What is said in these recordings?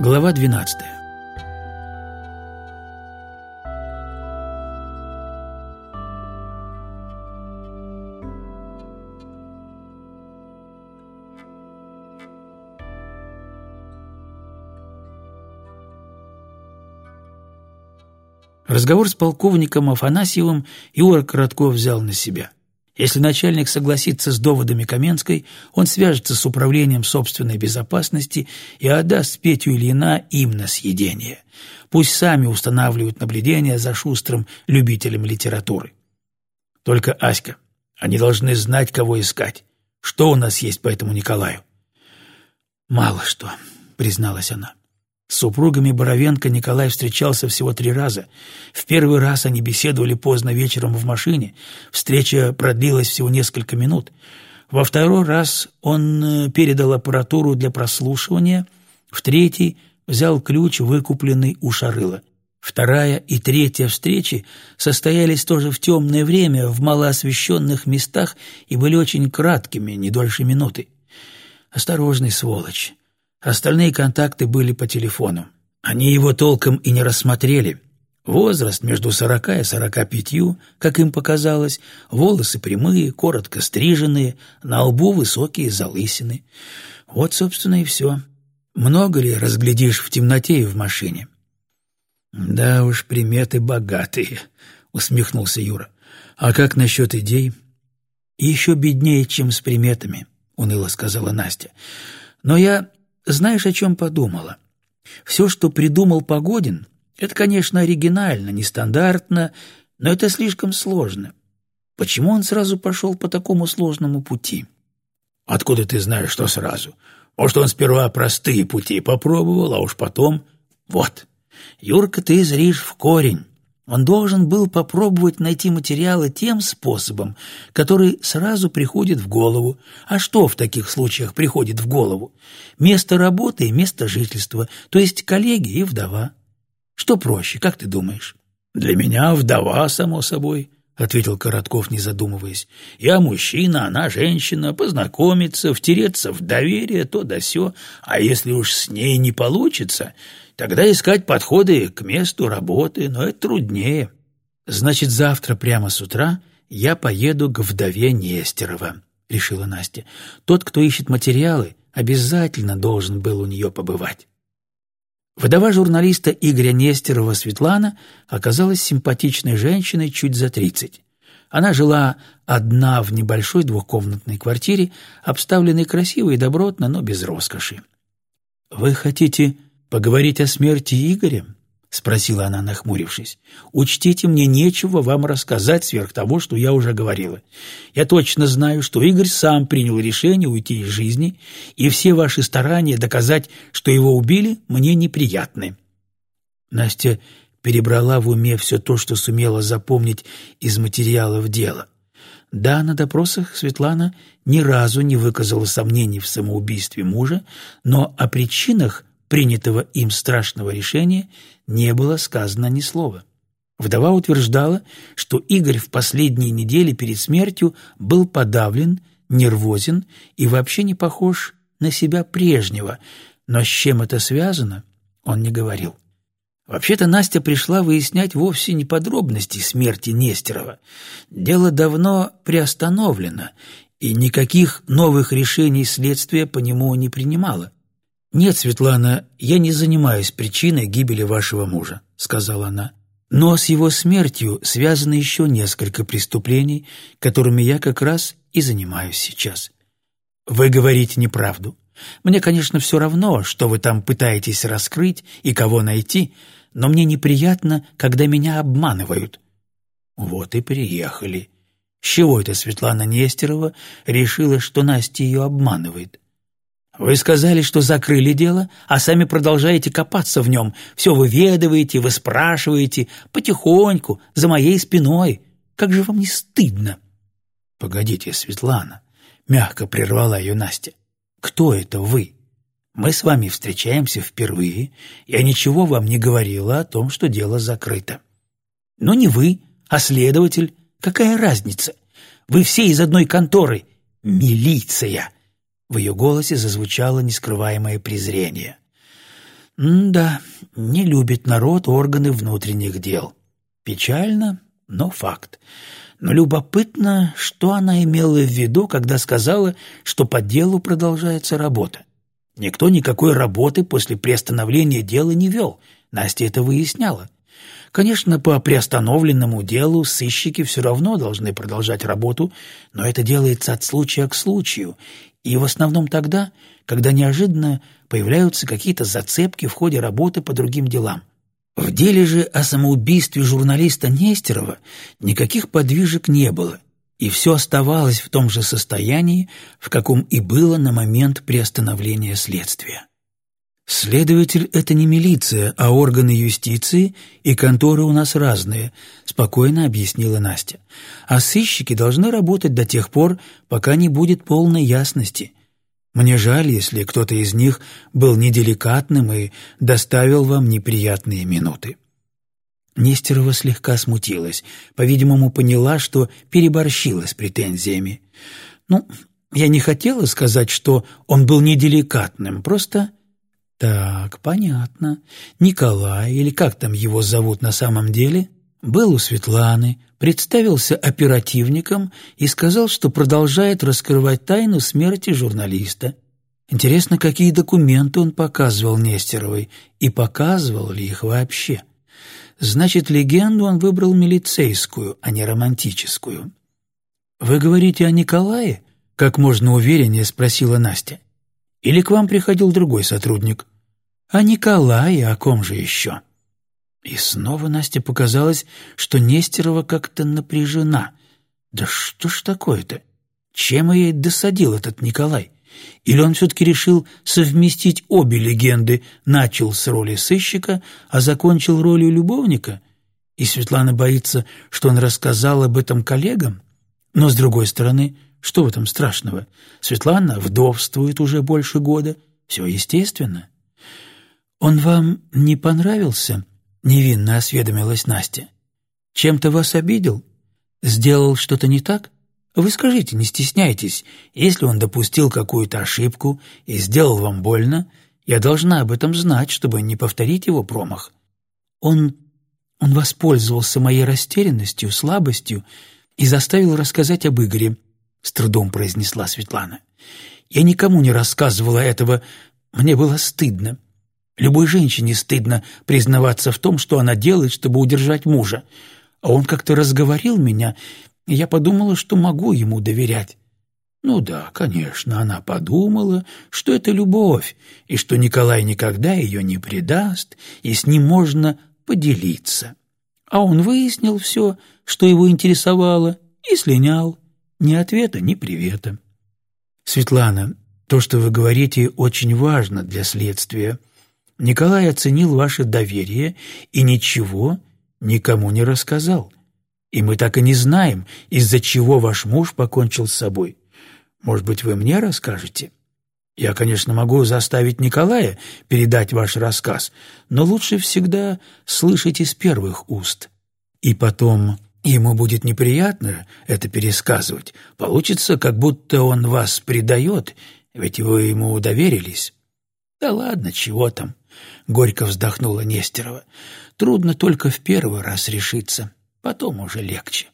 Глава 12 Разговор с полковником Афанасьевым Юра Коротков взял на себя. Если начальник согласится с доводами Каменской, он свяжется с управлением собственной безопасности и отдаст Петю Ильина им на съедение. Пусть сами устанавливают наблюдение за шустрым любителем литературы. Только, Аська, они должны знать, кого искать. Что у нас есть по этому Николаю? «Мало что», — призналась она. С супругами Боровенко Николай встречался всего три раза. В первый раз они беседовали поздно вечером в машине. Встреча продлилась всего несколько минут. Во второй раз он э, передал аппаратуру для прослушивания. В третий взял ключ, выкупленный у Шарыла. Вторая и третья встречи состоялись тоже в темное время, в малоосвещенных местах и были очень краткими, не дольше минуты. «Осторожный сволочь», Остальные контакты были по телефону. Они его толком и не рассмотрели. Возраст между сорока и сорока пятью, как им показалось, волосы прямые, коротко стриженные, на лбу высокие залысины. Вот, собственно, и все. Много ли разглядишь в темноте и в машине? «Да уж, приметы богатые», — усмехнулся Юра. «А как насчет идей?» «Еще беднее, чем с приметами», — уныло сказала Настя. «Но я знаешь, о чем подумала? Все, что придумал Погодин, это, конечно, оригинально, нестандартно, но это слишком сложно. Почему он сразу пошел по такому сложному пути? Откуда ты знаешь, что сразу? Может, он сперва простые пути попробовал, а уж потом... Вот, Юрка, ты зришь в корень. Он должен был попробовать найти материалы тем способом, который сразу приходит в голову. А что в таких случаях приходит в голову? Место работы и место жительства, то есть коллеги и вдова. Что проще, как ты думаешь? «Для меня вдова, само собой», — ответил Коротков, не задумываясь. «Я мужчина, она женщина, познакомиться, втереться в доверие, то да сё. А если уж с ней не получится, Тогда искать подходы к месту работы, но это труднее. Значит, завтра прямо с утра я поеду к вдове Нестерова, решила Настя. Тот, кто ищет материалы, обязательно должен был у нее побывать. Вдова журналиста Игоря Нестерова Светлана оказалась симпатичной женщиной чуть за тридцать. Она жила одна в небольшой двухкомнатной квартире, обставленной красиво и добротно, но без роскоши. «Вы хотите «Поговорить о смерти Игоря?» — спросила она, нахмурившись. «Учтите, мне нечего вам рассказать сверх того, что я уже говорила. Я точно знаю, что Игорь сам принял решение уйти из жизни, и все ваши старания доказать, что его убили, мне неприятны». Настя перебрала в уме все то, что сумела запомнить из материалов дела. Да, на допросах Светлана ни разу не выказала сомнений в самоубийстве мужа, но о причинах принятого им страшного решения не было сказано ни слова. Вдова утверждала, что Игорь в последние недели перед смертью был подавлен, нервозен и вообще не похож на себя прежнего, но с чем это связано, он не говорил. Вообще-то Настя пришла выяснять вовсе не подробности смерти Нестерова. Дело давно приостановлено, и никаких новых решений следствия по нему не принимало. «Нет, Светлана, я не занимаюсь причиной гибели вашего мужа», — сказала она. «Но с его смертью связано еще несколько преступлений, которыми я как раз и занимаюсь сейчас». «Вы говорите неправду. Мне, конечно, все равно, что вы там пытаетесь раскрыть и кого найти, но мне неприятно, когда меня обманывают». «Вот и приехали. С чего это Светлана Нестерова решила, что Настя ее обманывает?» Вы сказали, что закрыли дело, а сами продолжаете копаться в нем. Все выведываете, вы спрашиваете, потихоньку, за моей спиной. Как же вам не стыдно?» «Погодите, Светлана», — мягко прервала ее Настя. «Кто это вы? Мы с вами встречаемся впервые. Я ничего вам не говорила о том, что дело закрыто». «Ну не вы, а следователь. Какая разница? Вы все из одной конторы. Милиция!» В ее голосе зазвучало нескрываемое презрение. да, не любит народ органы внутренних дел. Печально, но факт. Но любопытно, что она имела в виду, когда сказала, что по делу продолжается работа. Никто никакой работы после приостановления дела не вел, Настя это выясняла. Конечно, по приостановленному делу сыщики все равно должны продолжать работу, но это делается от случая к случаю, и в основном тогда, когда неожиданно появляются какие-то зацепки в ходе работы по другим делам. В деле же о самоубийстве журналиста Нестерова никаких подвижек не было, и все оставалось в том же состоянии, в каком и было на момент приостановления следствия. «Следователь — это не милиция, а органы юстиции, и конторы у нас разные», — спокойно объяснила Настя. «А сыщики должны работать до тех пор, пока не будет полной ясности. Мне жаль, если кто-то из них был неделикатным и доставил вам неприятные минуты». Нестерова слегка смутилась, по-видимому, поняла, что переборщила с претензиями. «Ну, я не хотела сказать, что он был неделикатным, просто так, понятно. Николай, или как там его зовут на самом деле, был у Светланы, представился оперативником и сказал, что продолжает раскрывать тайну смерти журналиста. Интересно, какие документы он показывал Нестеровой и показывал ли их вообще. Значит, легенду он выбрал милицейскую, а не романтическую. «Вы говорите о Николае?» — как можно увереннее спросила Настя. Или к вам приходил другой сотрудник? А Николай, о ком же еще? И снова Насте показалось, что Нестерова как-то напряжена. Да что ж такое-то? Чем ей досадил этот Николай? Или он все-таки решил совместить обе легенды, начал с роли сыщика, а закончил ролью любовника? И Светлана боится, что он рассказал об этом коллегам? Но, с другой стороны, что в этом страшного? Светлана вдовствует уже больше года. Все естественно. «Он вам не понравился?» — невинно осведомилась Настя. «Чем-то вас обидел? Сделал что-то не так? Вы скажите, не стесняйтесь. Если он допустил какую-то ошибку и сделал вам больно, я должна об этом знать, чтобы не повторить его промах. Он... он воспользовался моей растерянностью, слабостью и заставил рассказать об Игоре. — с трудом произнесла Светлана. «Я никому не рассказывала этого. Мне было стыдно. Любой женщине стыдно признаваться в том, что она делает, чтобы удержать мужа. А он как-то разговорил меня, и я подумала, что могу ему доверять». Ну да, конечно, она подумала, что это любовь, и что Николай никогда ее не предаст, и с ним можно поделиться. А он выяснил все, что его интересовало, и слинял. Ни ответа, ни привета. Светлана, то, что вы говорите, очень важно для следствия. Николай оценил ваше доверие и ничего никому не рассказал. И мы так и не знаем, из-за чего ваш муж покончил с собой. Может быть, вы мне расскажете? Я, конечно, могу заставить Николая передать ваш рассказ, но лучше всегда слышать из первых уст. И потом Ему будет неприятно это пересказывать. Получится, как будто он вас предает, ведь вы ему доверились. Да ладно, чего там? Горько вздохнула Нестерова. Трудно только в первый раз решиться, потом уже легче.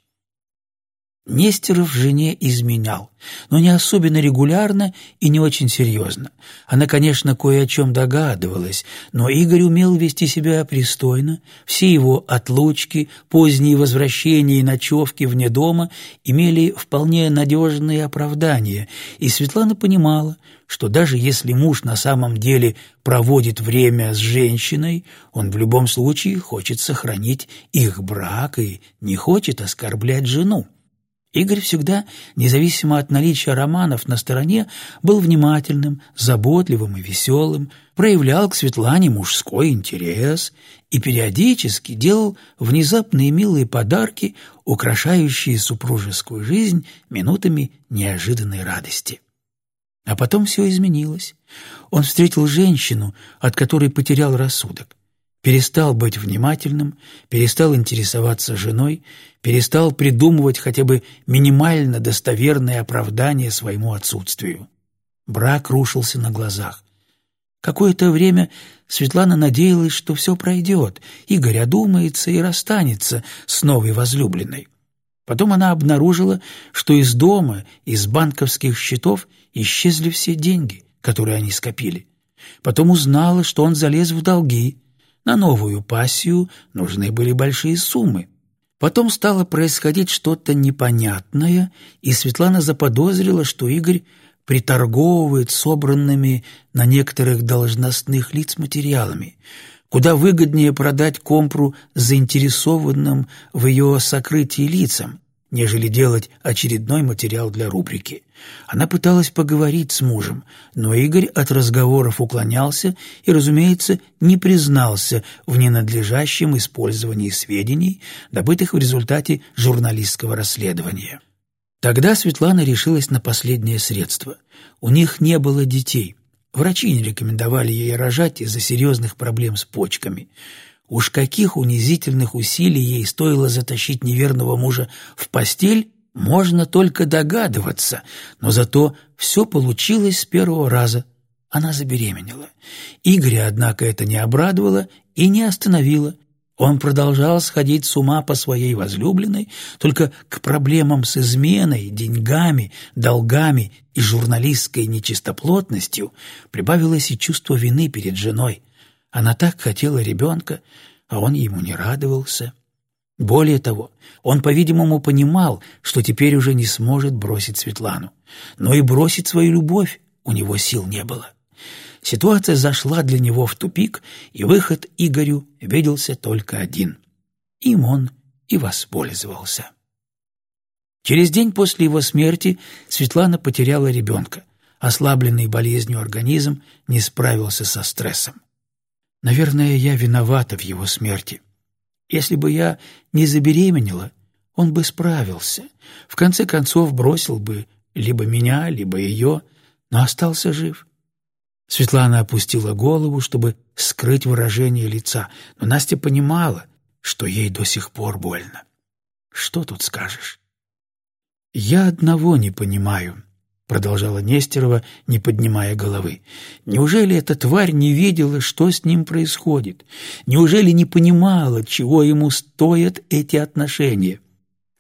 Нестеров жене изменял, но не особенно регулярно и не очень серьезно. Она, конечно, кое о чем догадывалась, но Игорь умел вести себя пристойно. Все его отлучки, поздние возвращения и ночевки вне дома имели вполне надежные оправдания, и Светлана понимала, что даже если муж на самом деле проводит время с женщиной, он в любом случае хочет сохранить их брак и не хочет оскорблять жену. Игорь всегда, независимо от наличия романов на стороне, был внимательным, заботливым и веселым, проявлял к Светлане мужской интерес и периодически делал внезапные милые подарки, украшающие супружескую жизнь минутами неожиданной радости. А потом все изменилось. Он встретил женщину, от которой потерял рассудок перестал быть внимательным, перестал интересоваться женой, перестал придумывать хотя бы минимально достоверное оправдание своему отсутствию. Брак рушился на глазах. Какое-то время Светлана надеялась, что все пройдет, Игорь одумается и расстанется с новой возлюбленной. Потом она обнаружила, что из дома, из банковских счетов исчезли все деньги, которые они скопили. Потом узнала, что он залез в долги. На новую пассию нужны были большие суммы. Потом стало происходить что-то непонятное, и Светлана заподозрила, что Игорь приторговывает собранными на некоторых должностных лиц материалами, куда выгоднее продать компру заинтересованным в ее сокрытии лицам, нежели делать очередной материал для рубрики. Она пыталась поговорить с мужем, но Игорь от разговоров уклонялся и, разумеется, не признался в ненадлежащем использовании сведений, добытых в результате журналистского расследования. Тогда Светлана решилась на последнее средство. У них не было детей. Врачи не рекомендовали ей рожать из-за серьезных проблем с почками. Уж каких унизительных усилий ей стоило затащить неверного мужа в постель, можно только догадываться, но зато все получилось с первого раза. Она забеременела. Игоря, однако, это не обрадовало и не остановило. Он продолжал сходить с ума по своей возлюбленной, только к проблемам с изменой, деньгами, долгами и журналистской нечистоплотностью прибавилось и чувство вины перед женой. Она так хотела ребенка, а он ему не радовался. Более того, он, по-видимому, понимал, что теперь уже не сможет бросить Светлану. Но и бросить свою любовь у него сил не было. Ситуация зашла для него в тупик, и выход Игорю виделся только один. Им он и воспользовался. Через день после его смерти Светлана потеряла ребенка. Ослабленный болезнью организм не справился со стрессом. Наверное, я виновата в его смерти. Если бы я не забеременела, он бы справился. В конце концов бросил бы либо меня, либо ее, но остался жив. Светлана опустила голову, чтобы скрыть выражение лица, но Настя понимала, что ей до сих пор больно. Что тут скажешь? «Я одного не понимаю», — продолжала Нестерова, не поднимая головы. «Неужели эта тварь не видела, что с ним происходит? Неужели не понимала, чего ему стоят эти отношения?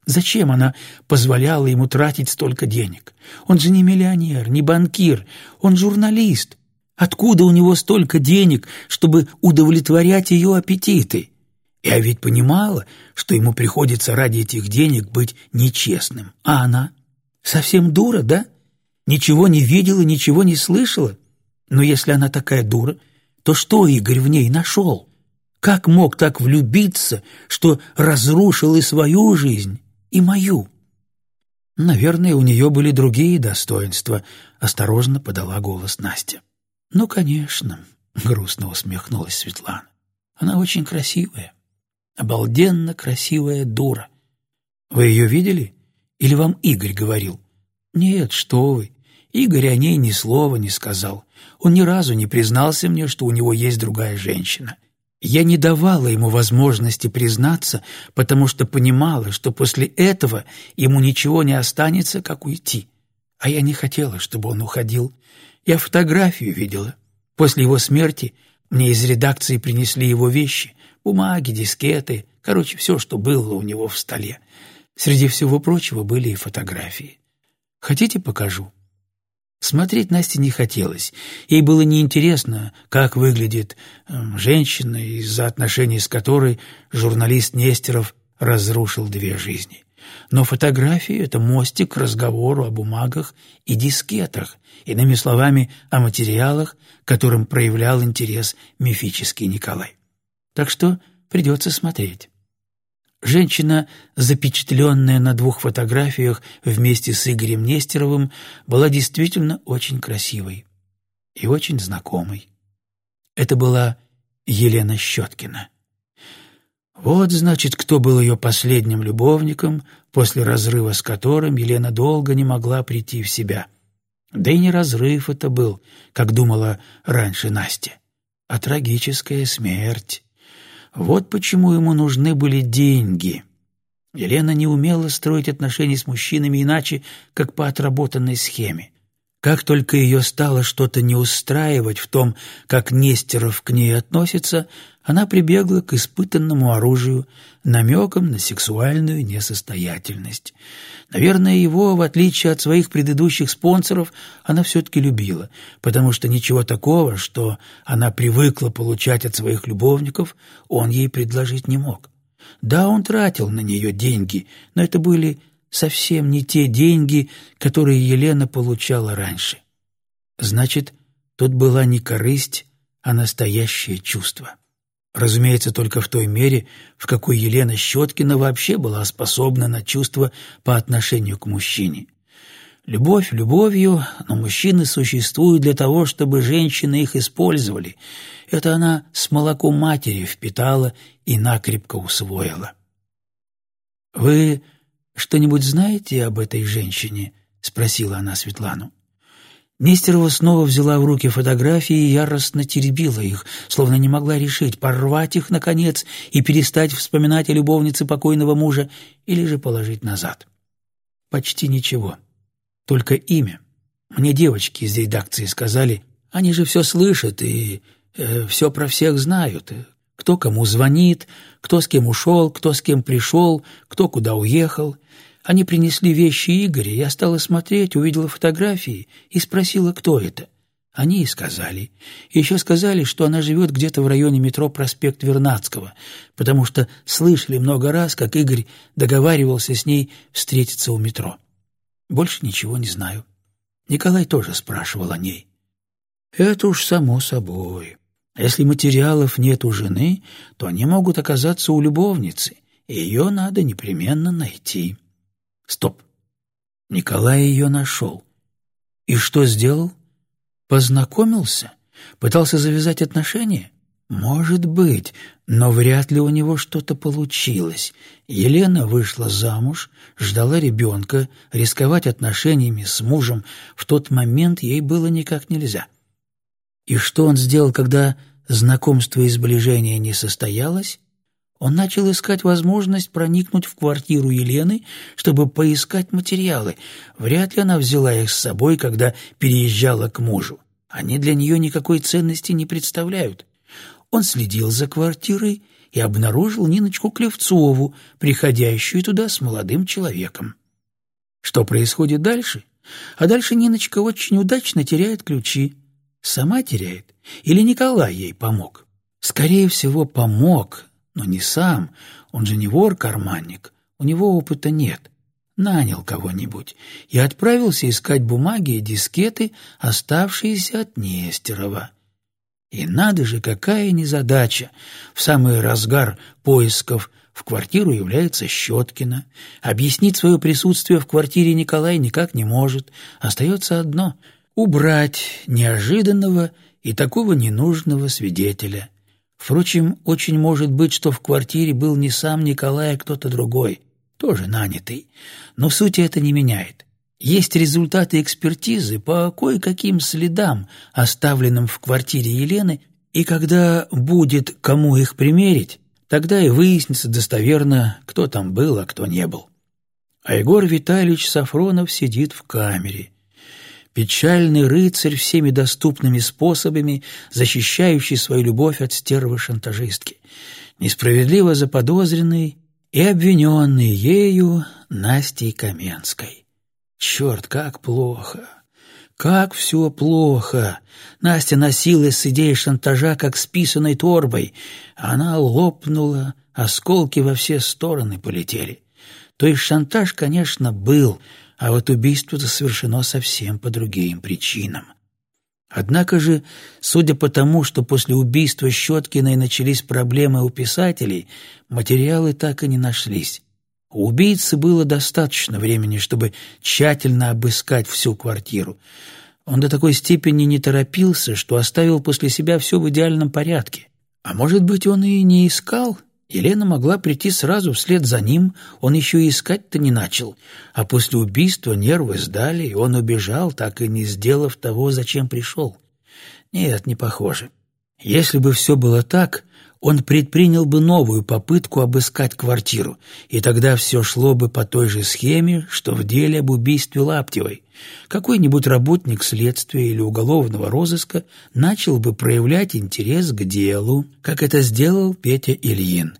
Зачем она позволяла ему тратить столько денег? Он же не миллионер, не банкир, он журналист. Откуда у него столько денег, чтобы удовлетворять ее аппетиты? Я ведь понимала, что ему приходится ради этих денег быть нечестным. А она? Совсем дура, да? Ничего не видела, ничего не слышала? Но если она такая дура, то что Игорь в ней нашел? Как мог так влюбиться, что разрушил и свою жизнь, и мою? Наверное, у нее были другие достоинства, осторожно подала голос Настя. «Ну, конечно», — грустно усмехнулась Светлана. «Она очень красивая, обалденно красивая дура. Вы ее видели? Или вам Игорь говорил?» «Нет, что вы. Игорь о ней ни слова не сказал. Он ни разу не признался мне, что у него есть другая женщина. Я не давала ему возможности признаться, потому что понимала, что после этого ему ничего не останется, как уйти. А я не хотела, чтобы он уходил. Я фотографию видела. После его смерти мне из редакции принесли его вещи, бумаги, дискеты, короче, все, что было у него в столе. Среди всего прочего были и фотографии. Хотите, покажу?» Смотреть Насте не хотелось. Ей было неинтересно, как выглядит э, женщина, из-за отношений с которой журналист Нестеров разрушил две жизни. Но фотографии — это мостик к разговору о бумагах и дискетах, иными словами, о материалах, которым проявлял интерес мифический Николай. Так что придется смотреть. Женщина, запечатленная на двух фотографиях вместе с Игорем Нестеровым, была действительно очень красивой и очень знакомой. Это была Елена Щеткина. Вот, значит, кто был ее последним любовником, после разрыва с которым Елена долго не могла прийти в себя. Да и не разрыв это был, как думала раньше Настя, а трагическая смерть. Вот почему ему нужны были деньги. Елена не умела строить отношения с мужчинами иначе, как по отработанной схеме. Как только ее стало что-то не устраивать в том, как Нестеров к ней относится, она прибегла к испытанному оружию, намекам на сексуальную несостоятельность. Наверное, его, в отличие от своих предыдущих спонсоров, она все-таки любила, потому что ничего такого, что она привыкла получать от своих любовников, он ей предложить не мог. Да, он тратил на нее деньги, но это были совсем не те деньги, которые Елена получала раньше. Значит, тут была не корысть, а настоящее чувство. Разумеется, только в той мере, в какой Елена Щеткина вообще была способна на чувства по отношению к мужчине. Любовь любовью, но мужчины существуют для того, чтобы женщины их использовали. Это она с молоком матери впитала и накрепко усвоила. «Вы что-нибудь знаете об этой женщине?» — спросила она Светлану. Нестерова снова взяла в руки фотографии и яростно теребила их, словно не могла решить, порвать их, наконец, и перестать вспоминать о любовнице покойного мужа или же положить назад. Почти ничего. Только имя. Мне девочки из редакции сказали, они же все слышат и э, все про всех знают. Кто кому звонит, кто с кем ушел, кто с кем пришел, кто куда уехал. Они принесли вещи Игоря, я стала смотреть, увидела фотографии и спросила, кто это. Они и сказали. Еще сказали, что она живет где-то в районе метро проспект Вернадского, потому что слышали много раз, как Игорь договаривался с ней встретиться у метро. Больше ничего не знаю. Николай тоже спрашивал о ней. Это уж само собой. Если материалов нет у жены, то они могут оказаться у любовницы, и ее надо непременно найти. Стоп. Николай ее нашел. И что сделал? Познакомился? Пытался завязать отношения? Может быть, но вряд ли у него что-то получилось. Елена вышла замуж, ждала ребенка, рисковать отношениями с мужем в тот момент ей было никак нельзя. И что он сделал, когда знакомство и сближение не состоялось? Он начал искать возможность проникнуть в квартиру Елены, чтобы поискать материалы. Вряд ли она взяла их с собой, когда переезжала к мужу. Они для нее никакой ценности не представляют. Он следил за квартирой и обнаружил Ниночку Клевцову, приходящую туда с молодым человеком. Что происходит дальше? А дальше Ниночка очень удачно теряет ключи. Сама теряет? Или Николай ей помог? Скорее всего, помог, но не сам. Он же не вор-карманник. У него опыта нет. Нанял кого-нибудь и отправился искать бумаги и дискеты, оставшиеся от Нестерова. И надо же, какая незадача! В самый разгар поисков в квартиру является Щеткина. Объяснить свое присутствие в квартире Николай никак не может. Остается одно убрать неожиданного и такого ненужного свидетеля. Впрочем, очень может быть, что в квартире был не сам Николай, а кто-то другой, тоже нанятый. Но в сути это не меняет. Есть результаты экспертизы по кое-каким следам, оставленным в квартире Елены, и когда будет кому их примерить, тогда и выяснится достоверно, кто там был, а кто не был. А Егор Витальевич Сафронов сидит в камере, печальный рыцарь всеми доступными способами, защищающий свою любовь от стервы-шантажистки, несправедливо заподозренный и обвиненный ею Настей Каменской. Черт, как плохо! Как все плохо! Настя носилась с идеей шантажа, как с писаной торбой. Она лопнула, осколки во все стороны полетели. То есть шантаж, конечно, был — а вот убийство-то совершено совсем по другим причинам. Однако же, судя по тому, что после убийства Щеткиной начались проблемы у писателей, материалы так и не нашлись. У убийцы было достаточно времени, чтобы тщательно обыскать всю квартиру. Он до такой степени не торопился, что оставил после себя все в идеальном порядке. А может быть, он и не искал Елена могла прийти сразу вслед за ним, он еще и искать-то не начал, а после убийства нервы сдали, и он убежал, так и не сделав того, зачем пришел. Нет, не похоже. Если бы все было так, он предпринял бы новую попытку обыскать квартиру, и тогда все шло бы по той же схеме, что в деле об убийстве Лаптевой. Какой-нибудь работник следствия или уголовного розыска начал бы проявлять интерес к делу, как это сделал Петя Ильин.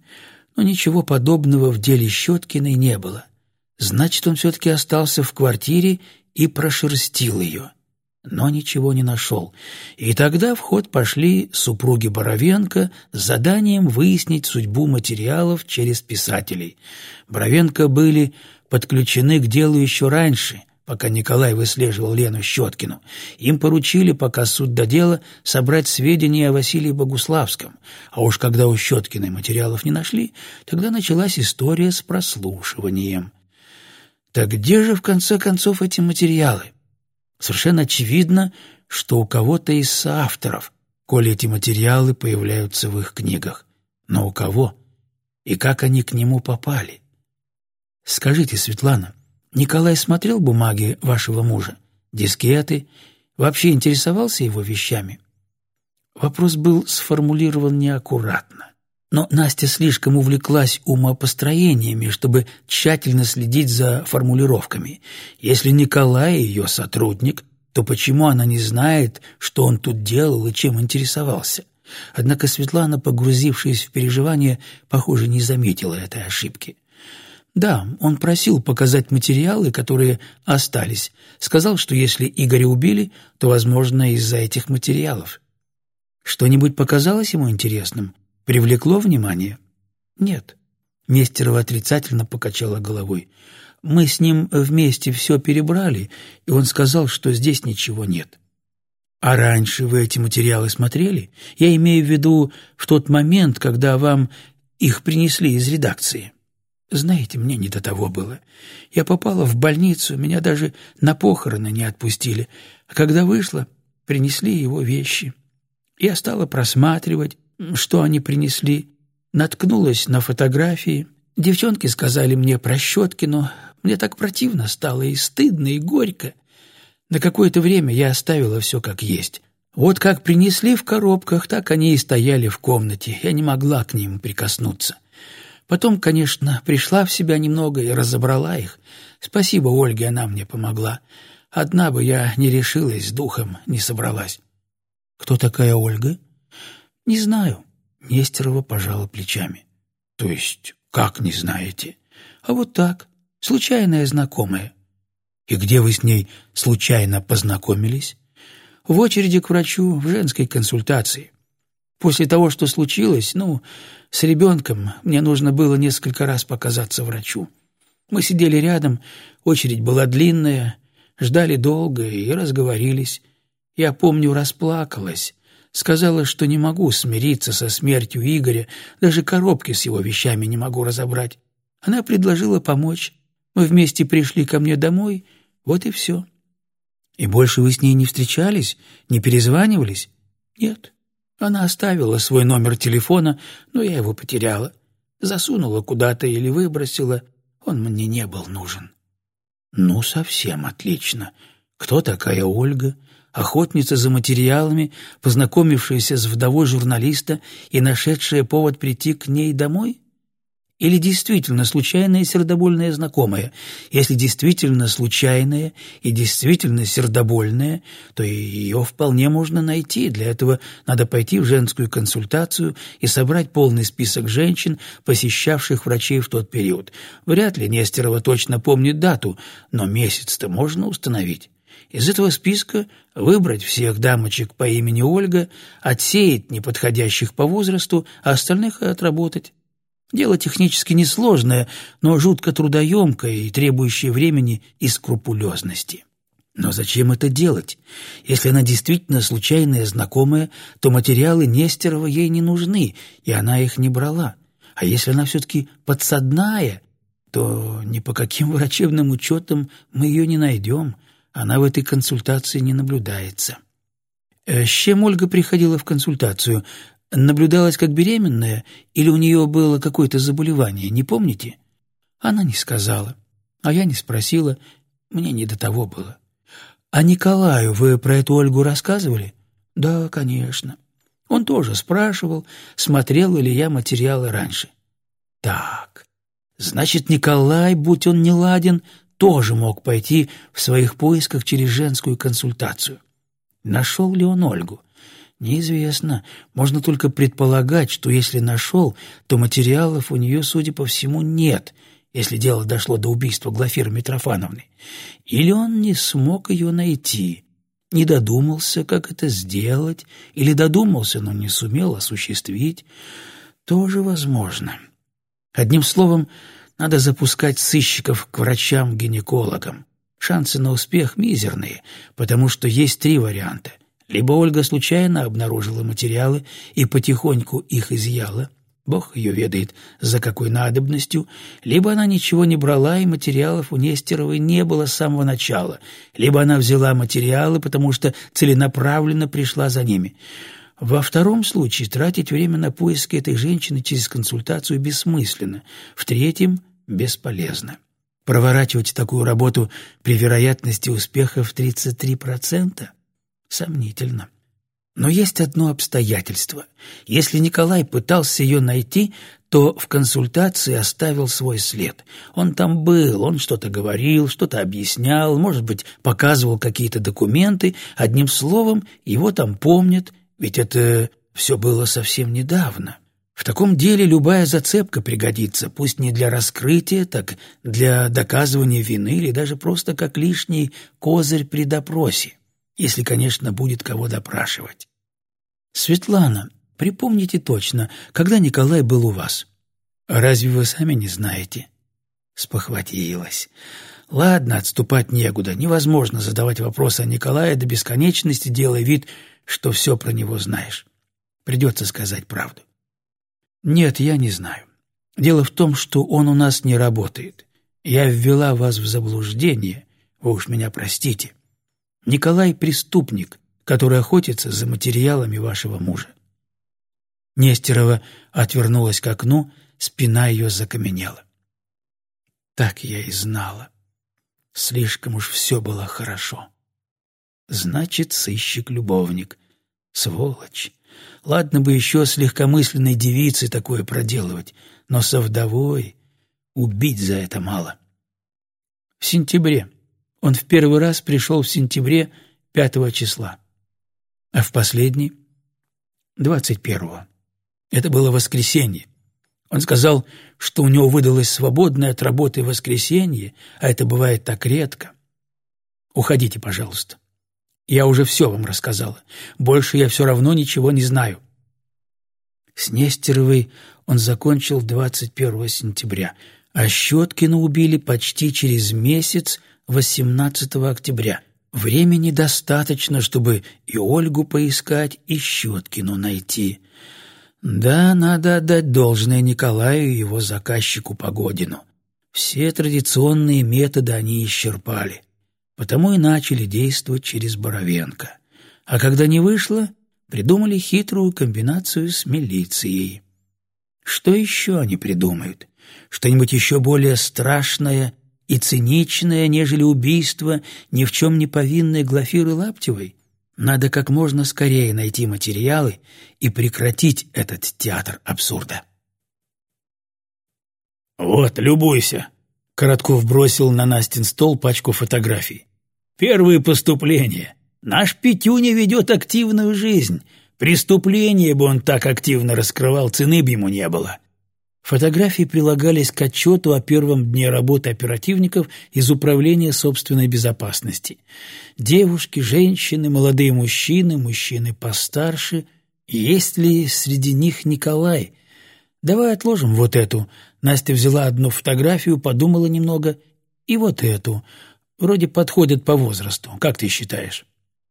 Но ничего подобного в деле Щеткиной не было. Значит, он все-таки остался в квартире и прошерстил ее но ничего не нашел. И тогда в ход пошли супруги Боровенко с заданием выяснить судьбу материалов через писателей. Боровенко были подключены к делу еще раньше, пока Николай выслеживал Лену Щеткину. Им поручили, пока суд до дела, собрать сведения о Василии Богуславском. А уж когда у Щеткиной материалов не нашли, тогда началась история с прослушиванием. Так где же, в конце концов, эти материалы? Совершенно очевидно, что у кого-то из соавторов, коли эти материалы появляются в их книгах. Но у кого? И как они к нему попали? Скажите, Светлана, Николай смотрел бумаги вашего мужа? Дискеты? Вообще интересовался его вещами? Вопрос был сформулирован неаккуратно. Но Настя слишком увлеклась умопостроениями, чтобы тщательно следить за формулировками. Если Николай ее сотрудник, то почему она не знает, что он тут делал и чем интересовался? Однако Светлана, погрузившись в переживания, похоже, не заметила этой ошибки. Да, он просил показать материалы, которые остались. Сказал, что если Игоря убили, то, возможно, из-за этих материалов. Что-нибудь показалось ему интересным? Привлекло внимание? Нет. Нестерова отрицательно покачала головой. Мы с ним вместе все перебрали, и он сказал, что здесь ничего нет. А раньше вы эти материалы смотрели? Я имею в виду в тот момент, когда вам их принесли из редакции. Знаете, мне не до того было. Я попала в больницу, меня даже на похороны не отпустили. А когда вышла, принесли его вещи. Я стала просматривать, что они принесли, наткнулась на фотографии. Девчонки сказали мне про Щеткину. Мне так противно стало и стыдно, и горько. На какое-то время я оставила все как есть. Вот как принесли в коробках, так они и стояли в комнате. Я не могла к ним прикоснуться. Потом, конечно, пришла в себя немного и разобрала их. Спасибо Ольге, она мне помогла. Одна бы я не решилась с духом, не собралась. Кто такая Ольга? «Не знаю». Нестерова пожала плечами. «То есть как не знаете?» «А вот так. Случайная знакомая». «И где вы с ней случайно познакомились?» «В очереди к врачу, в женской консультации. После того, что случилось, ну, с ребенком, мне нужно было несколько раз показаться врачу. Мы сидели рядом, очередь была длинная, ждали долго и разговорились. Я помню, расплакалась, Сказала, что не могу смириться со смертью Игоря, даже коробки с его вещами не могу разобрать. Она предложила помочь. Мы вместе пришли ко мне домой, вот и все. И больше вы с ней не встречались, не перезванивались? Нет. Она оставила свой номер телефона, но я его потеряла. Засунула куда-то или выбросила. Он мне не был нужен. Ну, совсем отлично. Кто такая Ольга? Охотница за материалами, познакомившаяся с вдовой журналиста и нашедшая повод прийти к ней домой? Или действительно случайная сердобольная знакомая? Если действительно случайная и действительно сердобольная, то ее вполне можно найти. Для этого надо пойти в женскую консультацию и собрать полный список женщин, посещавших врачей в тот период. Вряд ли Нестерова точно помнит дату, но месяц-то можно установить. Из этого списка выбрать всех дамочек по имени Ольга, отсеять неподходящих по возрасту, а остальных отработать. Дело технически несложное, но жутко трудоемкое и требующее времени и скрупулезности. Но зачем это делать? Если она действительно случайная знакомая, то материалы Нестерова ей не нужны, и она их не брала. А если она все-таки подсадная, то ни по каким врачебным учетам мы ее не найдем, она в этой консультации не наблюдается. Э, с чем Ольга приходила в консультацию? Наблюдалась как беременная или у нее было какое-то заболевание, не помните? Она не сказала, а я не спросила, мне не до того было. А Николаю вы про эту Ольгу рассказывали? Да, конечно. Он тоже спрашивал, смотрел ли я материалы раньше. Так, значит, Николай, будь он не ладен, тоже мог пойти в своих поисках через женскую консультацию. Нашел ли он Ольгу? Неизвестно. Можно только предполагать, что если нашел, то материалов у нее, судя по всему, нет, если дело дошло до убийства Глафиры Митрофановны. Или он не смог ее найти, не додумался, как это сделать, или додумался, но не сумел осуществить. Тоже возможно. Одним словом, надо запускать сыщиков к врачам-гинекологам. Шансы на успех мизерные, потому что есть три варианта. Либо Ольга случайно обнаружила материалы и потихоньку их изъяла, Бог ее ведает, за какой надобностью, либо она ничего не брала, и материалов у Нестеровой не было с самого начала, либо она взяла материалы, потому что целенаправленно пришла за ними. Во втором случае тратить время на поиски этой женщины через консультацию бессмысленно, в третьем — бесполезно. Проворачивать такую работу при вероятности успеха в 33% — сомнительно. Но есть одно обстоятельство. Если Николай пытался ее найти, то в консультации оставил свой след. Он там был, он что-то говорил, что-то объяснял, может быть, показывал какие-то документы. Одним словом, его там помнят — ведь это все было совсем недавно. В таком деле любая зацепка пригодится, пусть не для раскрытия, так для доказывания вины или даже просто как лишний козырь при допросе, если, конечно, будет кого допрашивать. Светлана, припомните точно, когда Николай был у вас? Разве вы сами не знаете? Спохватилась. Ладно, отступать некуда. Невозможно задавать вопросы о Николае до бесконечности, делая вид, что все про него знаешь. Придется сказать правду. Нет, я не знаю. Дело в том, что он у нас не работает. Я ввела вас в заблуждение, вы уж меня простите. Николай — преступник, который охотится за материалами вашего мужа. Нестерова отвернулась к окну, спина ее закаменела. Так я и знала. Слишком уж все было хорошо. Значит, сыщик-любовник. Сволочь. Ладно бы еще с легкомысленной девицей такое проделывать, но со вдовой убить за это мало. В сентябре. Он в первый раз пришел в сентябре пятого числа, а в последний — двадцать первого. Это было воскресенье. Он сказал, что у него выдалось свободное от работы воскресенье, а это бывает так редко. Уходите, пожалуйста. Я уже все вам рассказала. Больше я все равно ничего не знаю. С Нестеровой он закончил 21 сентября, а Щеткина убили почти через месяц 18 октября. Времени достаточно, чтобы и Ольгу поискать, и Щеткину найти. Да, надо отдать должное Николаю и его заказчику Погодину. Все традиционные методы они исчерпали потому и начали действовать через Боровенко. А когда не вышло, придумали хитрую комбинацию с милицией. Что еще они придумают? Что-нибудь еще более страшное и циничное, нежели убийство ни в чем не повинной Глафиры Лаптевой? Надо как можно скорее найти материалы и прекратить этот театр абсурда. «Вот, любуйся!» Коротков бросил на Настин стол пачку фотографий. «Первые поступления. Наш Петюня ведет активную жизнь. Преступление бы он так активно раскрывал, цены бы ему не было». Фотографии прилагались к отчету о первом дне работы оперативников из Управления собственной безопасности. Девушки, женщины, молодые мужчины, мужчины постарше. Есть ли среди них Николай? Давай отложим вот эту. Настя взяла одну фотографию, подумала немного, и вот эту. Вроде подходят по возрасту. Как ты считаешь?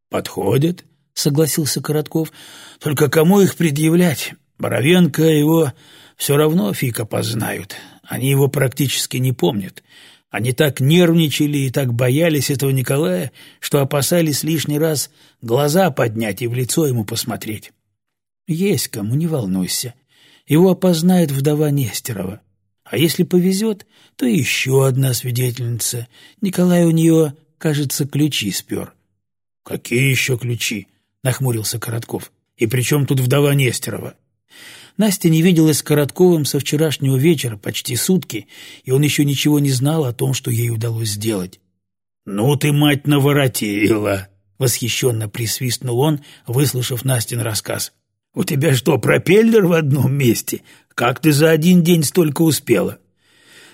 Подходят, согласился Коротков. Только кому их предъявлять? Боровенко его все равно фиг опознают. Они его практически не помнят. Они так нервничали и так боялись этого Николая, что опасались лишний раз глаза поднять и в лицо ему посмотреть. Есть кому, не волнуйся. Его опознает вдова Нестерова. А если повезет, то еще одна свидетельница. Николай у нее, кажется, ключи спер. — Какие еще ключи? — нахмурился Коротков. И при чем тут вдова Нестерова? Настя не виделась с Коротковым со вчерашнего вечера, почти сутки, и он еще ничего не знал о том, что ей удалось сделать. «Ну ты, мать, наворотила!» — восхищенно присвистнул он, выслушав Настин рассказ. «У тебя что, пропеллер в одном месте? Как ты за один день столько успела?»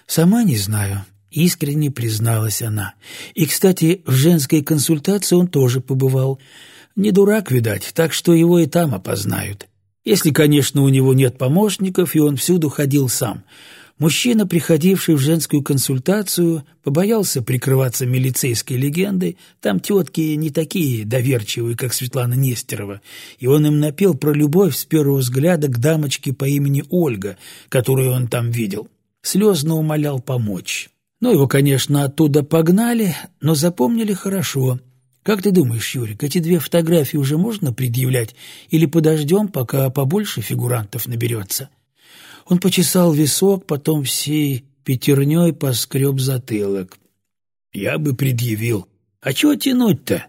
«Сама не знаю», — искренне призналась она. «И, кстати, в женской консультации он тоже побывал. Не дурак, видать, так что его и там опознают. Если, конечно, у него нет помощников, и он всюду ходил сам. Мужчина, приходивший в женскую консультацию, побоялся прикрываться милицейской легендой, там тетки не такие доверчивые, как Светлана Нестерова, и он им напел про любовь с первого взгляда к дамочке по имени Ольга, которую он там видел. Слезно умолял помочь. Ну, его, конечно, оттуда погнали, но запомнили хорошо. Как ты думаешь, Юрик, эти две фотографии уже можно предъявлять или подождем, пока побольше фигурантов наберется?» Он почесал висок, потом всей пятерней поскреб затылок. «Я бы предъявил. А чего тянуть-то?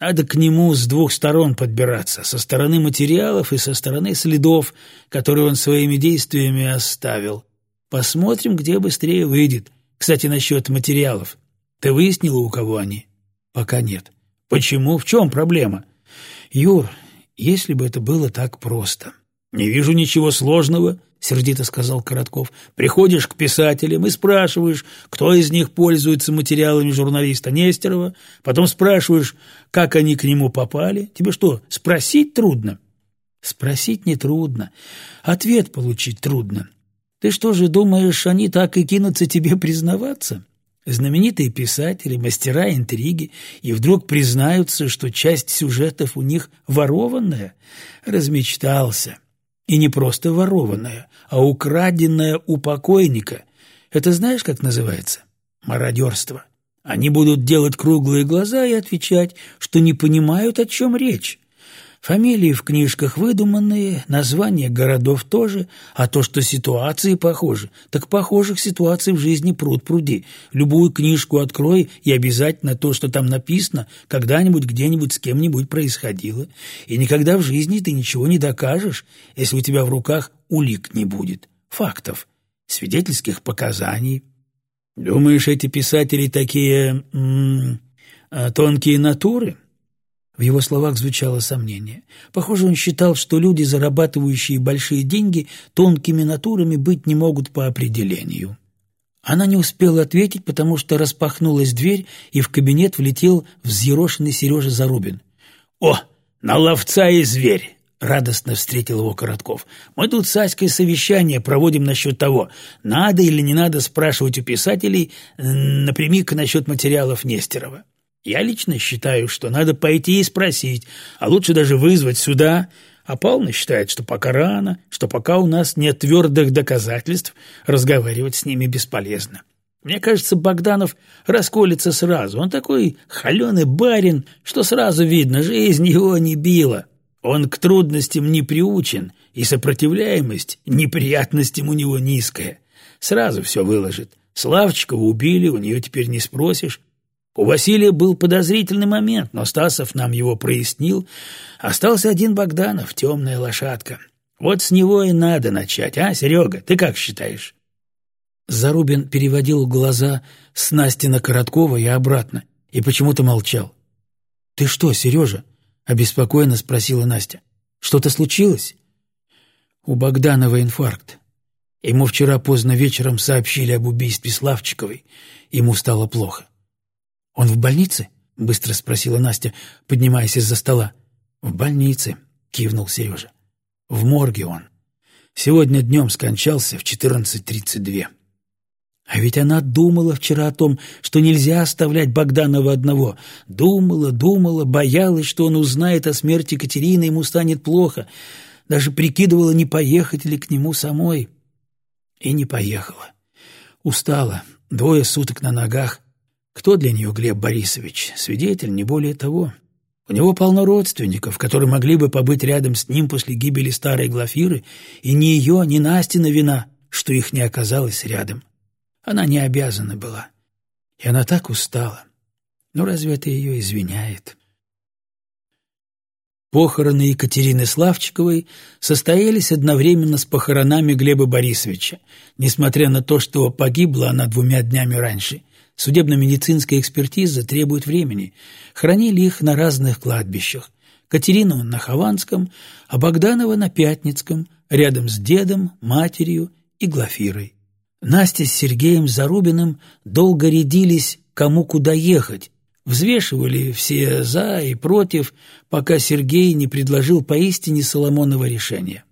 Надо к нему с двух сторон подбираться, со стороны материалов и со стороны следов, которые он своими действиями оставил. Посмотрим, где быстрее выйдет. Кстати, насчет материалов. Ты выяснила, у кого они?» «Пока нет». «Почему? В чем проблема?» «Юр, если бы это было так просто». «Не вижу ничего сложного», — сердито сказал Коротков. «Приходишь к писателям и спрашиваешь, кто из них пользуется материалами журналиста Нестерова, потом спрашиваешь, как они к нему попали. Тебе что, спросить трудно?» «Спросить нетрудно. Ответ получить трудно. Ты что же думаешь, они так и кинутся тебе признаваться?» Знаменитые писатели, мастера интриги, и вдруг признаются, что часть сюжетов у них ворованная? Размечтался. И не просто ворованная, а украденная у покойника. Это знаешь, как называется? Мародерство. Они будут делать круглые глаза и отвечать, что не понимают, о чем речь. Фамилии в книжках выдуманные, названия городов тоже, а то, что ситуации похожи, так похожих ситуаций в жизни пруд пруди. Любую книжку открой, и обязательно то, что там написано, когда-нибудь где-нибудь с кем-нибудь происходило. И никогда в жизни ты ничего не докажешь, если у тебя в руках улик не будет, фактов, свидетельских показаний. Думаешь, эти писатели такие м -м, тонкие натуры? В его словах звучало сомнение. Похоже, он считал, что люди, зарабатывающие большие деньги, тонкими натурами быть не могут по определению. Она не успела ответить, потому что распахнулась дверь, и в кабинет влетел взъерошенный Сережа Зарубин. «О, на ловца и зверь!» — радостно встретил его Коротков. «Мы тут с Аськой совещание проводим насчет того, надо или не надо спрашивать у писателей напрямик насчет материалов Нестерова. Я лично считаю, что надо пойти и спросить, а лучше даже вызвать сюда. А Павловна считает, что пока рано, что пока у нас нет твердых доказательств, разговаривать с ними бесполезно. Мне кажется, Богданов расколется сразу. Он такой холеный барин, что сразу видно, жизнь его не била. Он к трудностям не приучен, и сопротивляемость неприятностям у него низкая. Сразу все выложит. Славчикова убили, у нее теперь не спросишь. У Василия был подозрительный момент, но Стасов нам его прояснил. Остался один Богданов, темная лошадка. Вот с него и надо начать, а, Серега? Ты как считаешь?» Зарубин переводил глаза с Насти на Короткова и обратно, и почему-то молчал. «Ты что, Сережа?» — обеспокоенно спросила Настя. «Что-то случилось?» «У Богданова инфаркт. Ему вчера поздно вечером сообщили об убийстве Славчиковой. Ему стало плохо. «Он в больнице?» — быстро спросила Настя, поднимаясь из-за стола. «В больнице», — кивнул Сережа. «В морге он. Сегодня днем скончался в 14.32». А ведь она думала вчера о том, что нельзя оставлять Богданова одного. Думала, думала, боялась, что он узнает о смерти Катерины, ему станет плохо. Даже прикидывала, не поехать ли к нему самой. И не поехала. Устала, двое суток на ногах, кто для нее Глеб Борисович? Свидетель, не более того. У него полно родственников, которые могли бы побыть рядом с ним после гибели старой Глафиры, и ни ее, ни Настина вина, что их не оказалось рядом. Она не обязана была. И она так устала. Но разве это ее извиняет? Похороны Екатерины Славчиковой состоялись одновременно с похоронами Глеба Борисовича, несмотря на то, что погибла она двумя днями раньше. Судебно-медицинская экспертиза требует времени. Хранили их на разных кладбищах. Катерину на Хованском, а Богданова на Пятницком, рядом с дедом, матерью и Глафирой. Настя с Сергеем Зарубиным долго рядились, кому куда ехать, Взвешивали все «за» и «против», пока Сергей не предложил поистине Соломонова решения.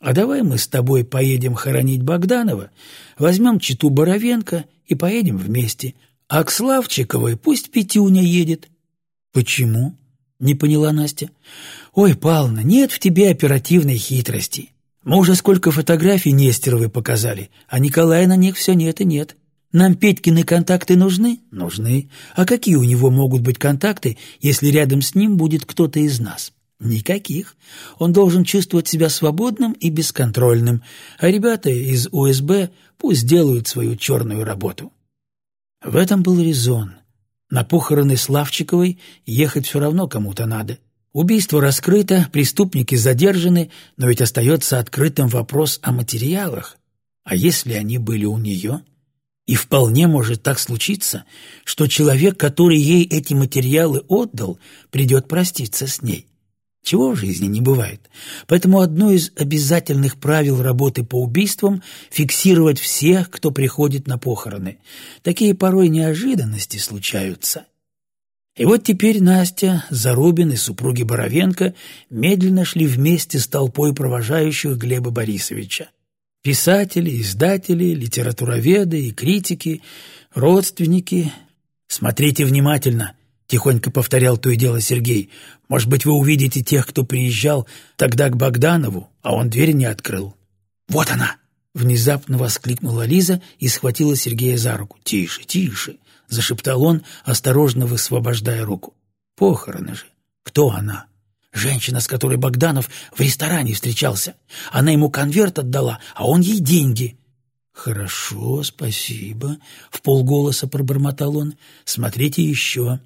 «А давай мы с тобой поедем хоронить Богданова, возьмем читу Боровенко и поедем вместе, а к Славчиковой пусть Петюня едет». «Почему?» — не поняла Настя. «Ой, Павловна, нет в тебе оперативной хитрости. Мы уже сколько фотографий Нестеровой показали, а Николая на них все нет и нет. Нам Петькины контакты нужны? Нужны. А какие у него могут быть контакты, если рядом с ним будет кто-то из нас? Никаких. Он должен чувствовать себя свободным и бесконтрольным, а ребята из УСБ пусть делают свою черную работу. В этом был резон. На похороны Славчиковой ехать все равно кому-то надо. Убийство раскрыто, преступники задержаны, но ведь остается открытым вопрос о материалах. А если они были у нее? — и вполне может так случиться, что человек, который ей эти материалы отдал, придет проститься с ней. Чего в жизни не бывает. Поэтому одно из обязательных правил работы по убийствам – фиксировать всех, кто приходит на похороны. Такие порой неожиданности случаются. И вот теперь Настя, Зарубин и супруги Боровенко медленно шли вместе с толпой провожающих Глеба Борисовича. Писатели, издатели, литературоведы и критики, родственники. «Смотрите внимательно», — тихонько повторял то и дело Сергей. «Может быть, вы увидите тех, кто приезжал тогда к Богданову, а он дверь не открыл». «Вот она!» — внезапно воскликнула Лиза и схватила Сергея за руку. «Тише, тише!» — зашептал он, осторожно высвобождая руку. «Похороны же! Кто она?» Женщина, с которой Богданов в ресторане встречался. Она ему конверт отдала, а он ей деньги. «Хорошо, спасибо», — в полголоса пробормотал он. «Смотрите еще».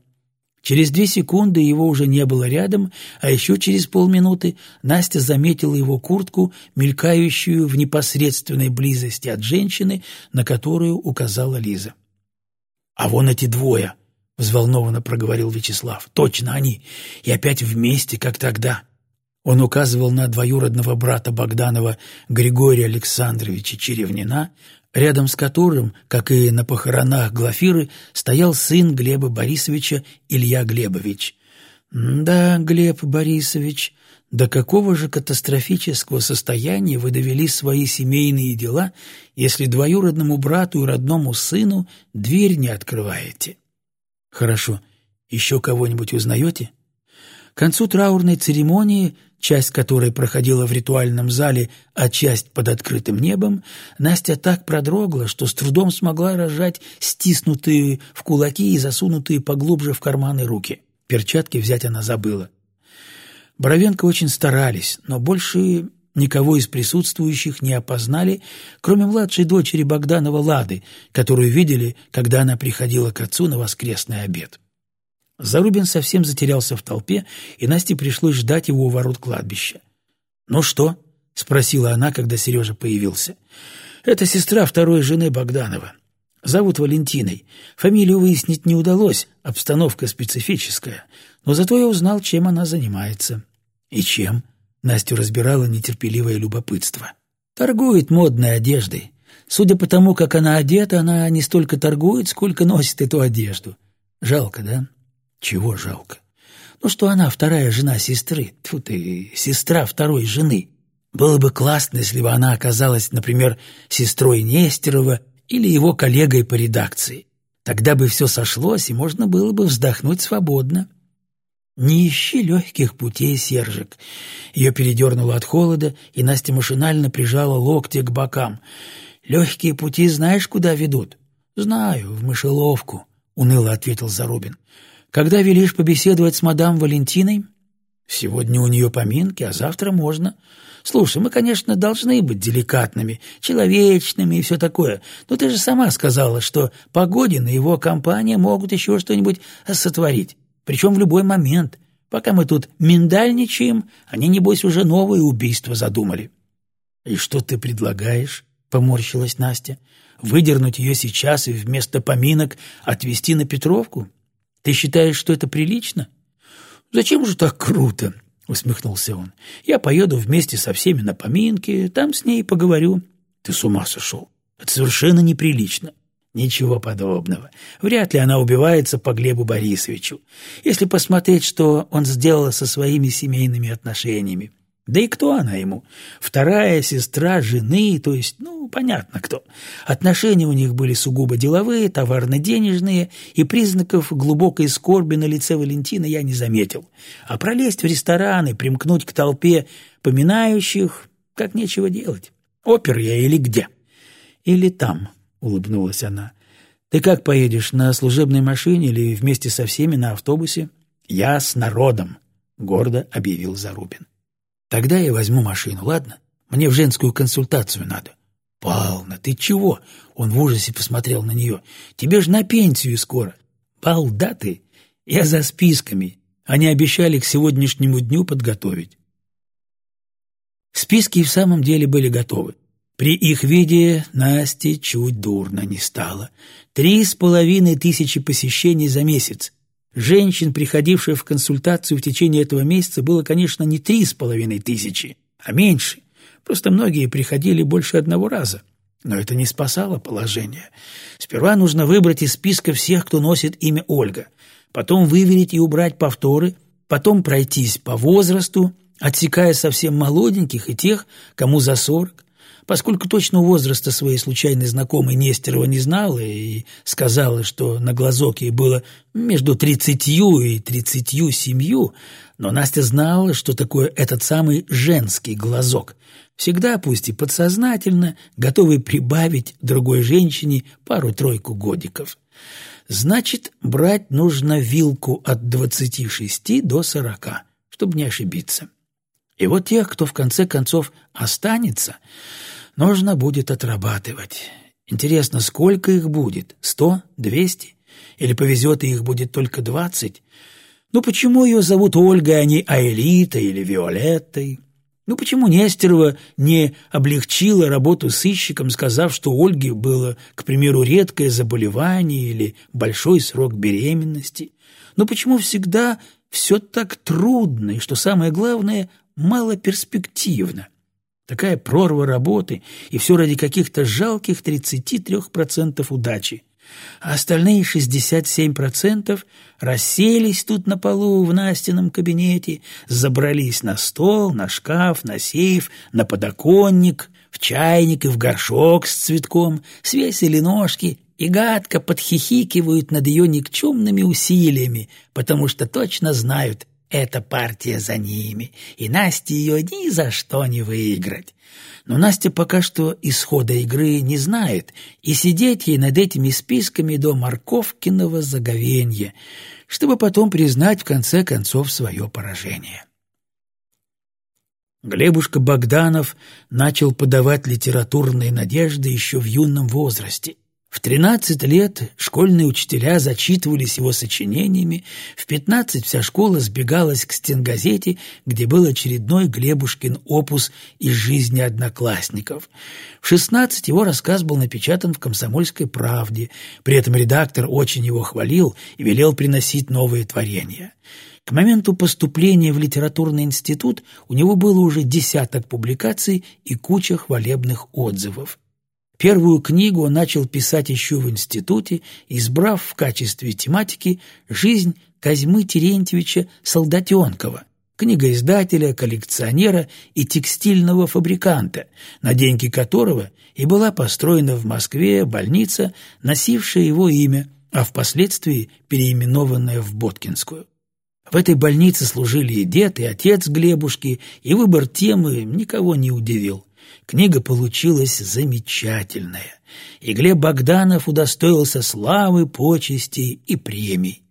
Через две секунды его уже не было рядом, а еще через полминуты Настя заметила его куртку, мелькающую в непосредственной близости от женщины, на которую указала Лиза. «А вон эти двое», — взволнованно проговорил Вячеслав. «Точно они! И опять вместе, как тогда!» Он указывал на двоюродного брата Богданова Григория Александровича Черевнина, рядом с которым, как и на похоронах Глафиры, стоял сын Глеба Борисовича Илья Глебович. «Да, Глеб Борисович, до какого же катастрофического состояния вы довели свои семейные дела, если двоюродному брату и родному сыну дверь не открываете?» Хорошо. Еще кого-нибудь узнаете? К концу траурной церемонии, часть которой проходила в ритуальном зале, а часть под открытым небом, Настя так продрогла, что с трудом смогла разжать стиснутые в кулаки и засунутые поглубже в карманы руки. Перчатки взять она забыла. Боровенко очень старались, но больше никого из присутствующих не опознали, кроме младшей дочери Богданова Лады, которую видели, когда она приходила к отцу на воскресный обед. Зарубин совсем затерялся в толпе, и Насте пришлось ждать его у ворот кладбища. «Ну что?» — спросила она, когда Сережа появился. «Это сестра второй жены Богданова. Зовут Валентиной. Фамилию выяснить не удалось, обстановка специфическая. Но зато я узнал, чем она занимается». «И чем?» Настю разбирало нетерпеливое любопытство. «Торгует модной одеждой. Судя по тому, как она одета, она не столько торгует, сколько носит эту одежду. Жалко, да? Чего жалко? Ну, что она вторая жена сестры. Тьфу ты, сестра второй жены. Было бы классно, если бы она оказалась, например, сестрой Нестерова или его коллегой по редакции. Тогда бы все сошлось, и можно было бы вздохнуть свободно. «Не ищи легких путей, Сержик». Ее передернуло от холода, и Настя машинально прижала локти к бокам. «Легкие пути знаешь, куда ведут?» «Знаю, в мышеловку», — уныло ответил Зарубин. «Когда велишь побеседовать с мадам Валентиной?» «Сегодня у нее поминки, а завтра можно. Слушай, мы, конечно, должны быть деликатными, человечными и все такое, но ты же сама сказала, что Погодин и его компания могут еще что-нибудь сотворить. Причем в любой момент. Пока мы тут миндальничаем, они, небось, уже новые убийства задумали». «И что ты предлагаешь?» — поморщилась Настя. «Выдернуть ее сейчас и вместо поминок отвезти на Петровку? Ты считаешь, что это прилично?» «Зачем же так круто?» — усмехнулся он. «Я поеду вместе со всеми на поминки, там с ней поговорю». «Ты с ума сошел? Это совершенно неприлично». Ничего подобного. Вряд ли она убивается по Глебу Борисовичу. Если посмотреть, что он сделал со своими семейными отношениями. Да и кто она ему? Вторая сестра жены, то есть, ну, понятно кто. Отношения у них были сугубо деловые, товарно-денежные, и признаков глубокой скорби на лице Валентина я не заметил. А пролезть в рестораны, примкнуть к толпе поминающих, как нечего делать. Опер я или где? Или там, улыбнулась она. Ты как поедешь, на служебной машине или вместе со всеми на автобусе? Я с народом, гордо объявил Зарубин. Тогда я возьму машину, ладно? Мне в женскую консультацию надо. Павловна, ты чего? Он в ужасе посмотрел на нее. Тебе же на пенсию скоро. Балда ты. Я за списками. Они обещали к сегодняшнему дню подготовить. Списки в самом деле были готовы. При их виде Насте чуть дурно не стало. Три с половиной тысячи посещений за месяц. Женщин, приходивших в консультацию в течение этого месяца, было, конечно, не три с половиной тысячи, а меньше. Просто многие приходили больше одного раза. Но это не спасало положение. Сперва нужно выбрать из списка всех, кто носит имя Ольга, потом выверить и убрать повторы, потом пройтись по возрасту, отсекая совсем молоденьких и тех, кому за сорок, Поскольку точного возраста своей случайной знакомой Нестерова не знала и сказала, что на глазок ей было между тридцатью и тридцатью семью, но Настя знала, что такое этот самый женский глазок. Всегда, пусть и подсознательно, готовый прибавить другой женщине пару-тройку годиков. Значит, брать нужно вилку от двадцати шести до сорока, чтобы не ошибиться. И вот тех, кто в конце концов останется, нужно будет отрабатывать. Интересно, сколько их будет? Сто? Двести? Или повезет, и их будет только двадцать? Ну почему ее зовут Ольгой, а не Аэлитой или Виолеттой? Ну почему Нестерова не облегчила работу сыщиком, сказав, что у Ольги было, к примеру, редкое заболевание или большой срок беременности? Ну почему всегда все так трудно и, что самое главное, малоперспективно? Такая прорва работы, и все ради каких-то жалких 33% удачи. А остальные 67% расселись тут на полу в Настином кабинете, забрались на стол, на шкаф, на сейф, на подоконник, в чайник и в горшок с цветком, свесили ножки и гадко подхихикивают над ее никчемными усилиями, потому что точно знают, эта партия за ними, и Насте ее ни за что не выиграть. Но Настя пока что исхода игры не знает, и сидеть ей над этими списками до морковкиного заговенья, чтобы потом признать в конце концов свое поражение. Глебушка Богданов начал подавать литературные надежды еще в юном возрасте в 13 лет школьные учителя зачитывались его сочинениями, в 15 вся школа сбегалась к стенгазете, где был очередной Глебушкин опус из жизни одноклассников. В 16 его рассказ был напечатан в «Комсомольской правде», при этом редактор очень его хвалил и велел приносить новые творения. К моменту поступления в литературный институт у него было уже десяток публикаций и куча хвалебных отзывов. Первую книгу он начал писать еще в институте, избрав в качестве тематики жизнь Козьмы Терентьевича Солдатенкова, книгоиздателя, коллекционера и текстильного фабриканта, на деньги которого и была построена в Москве больница, носившая его имя, а впоследствии переименованная в Боткинскую. В этой больнице служили и дед, и отец Глебушки, и выбор темы никого не удивил. Книга получилась замечательная, и Глеб Богданов удостоился славы, почестей и премий.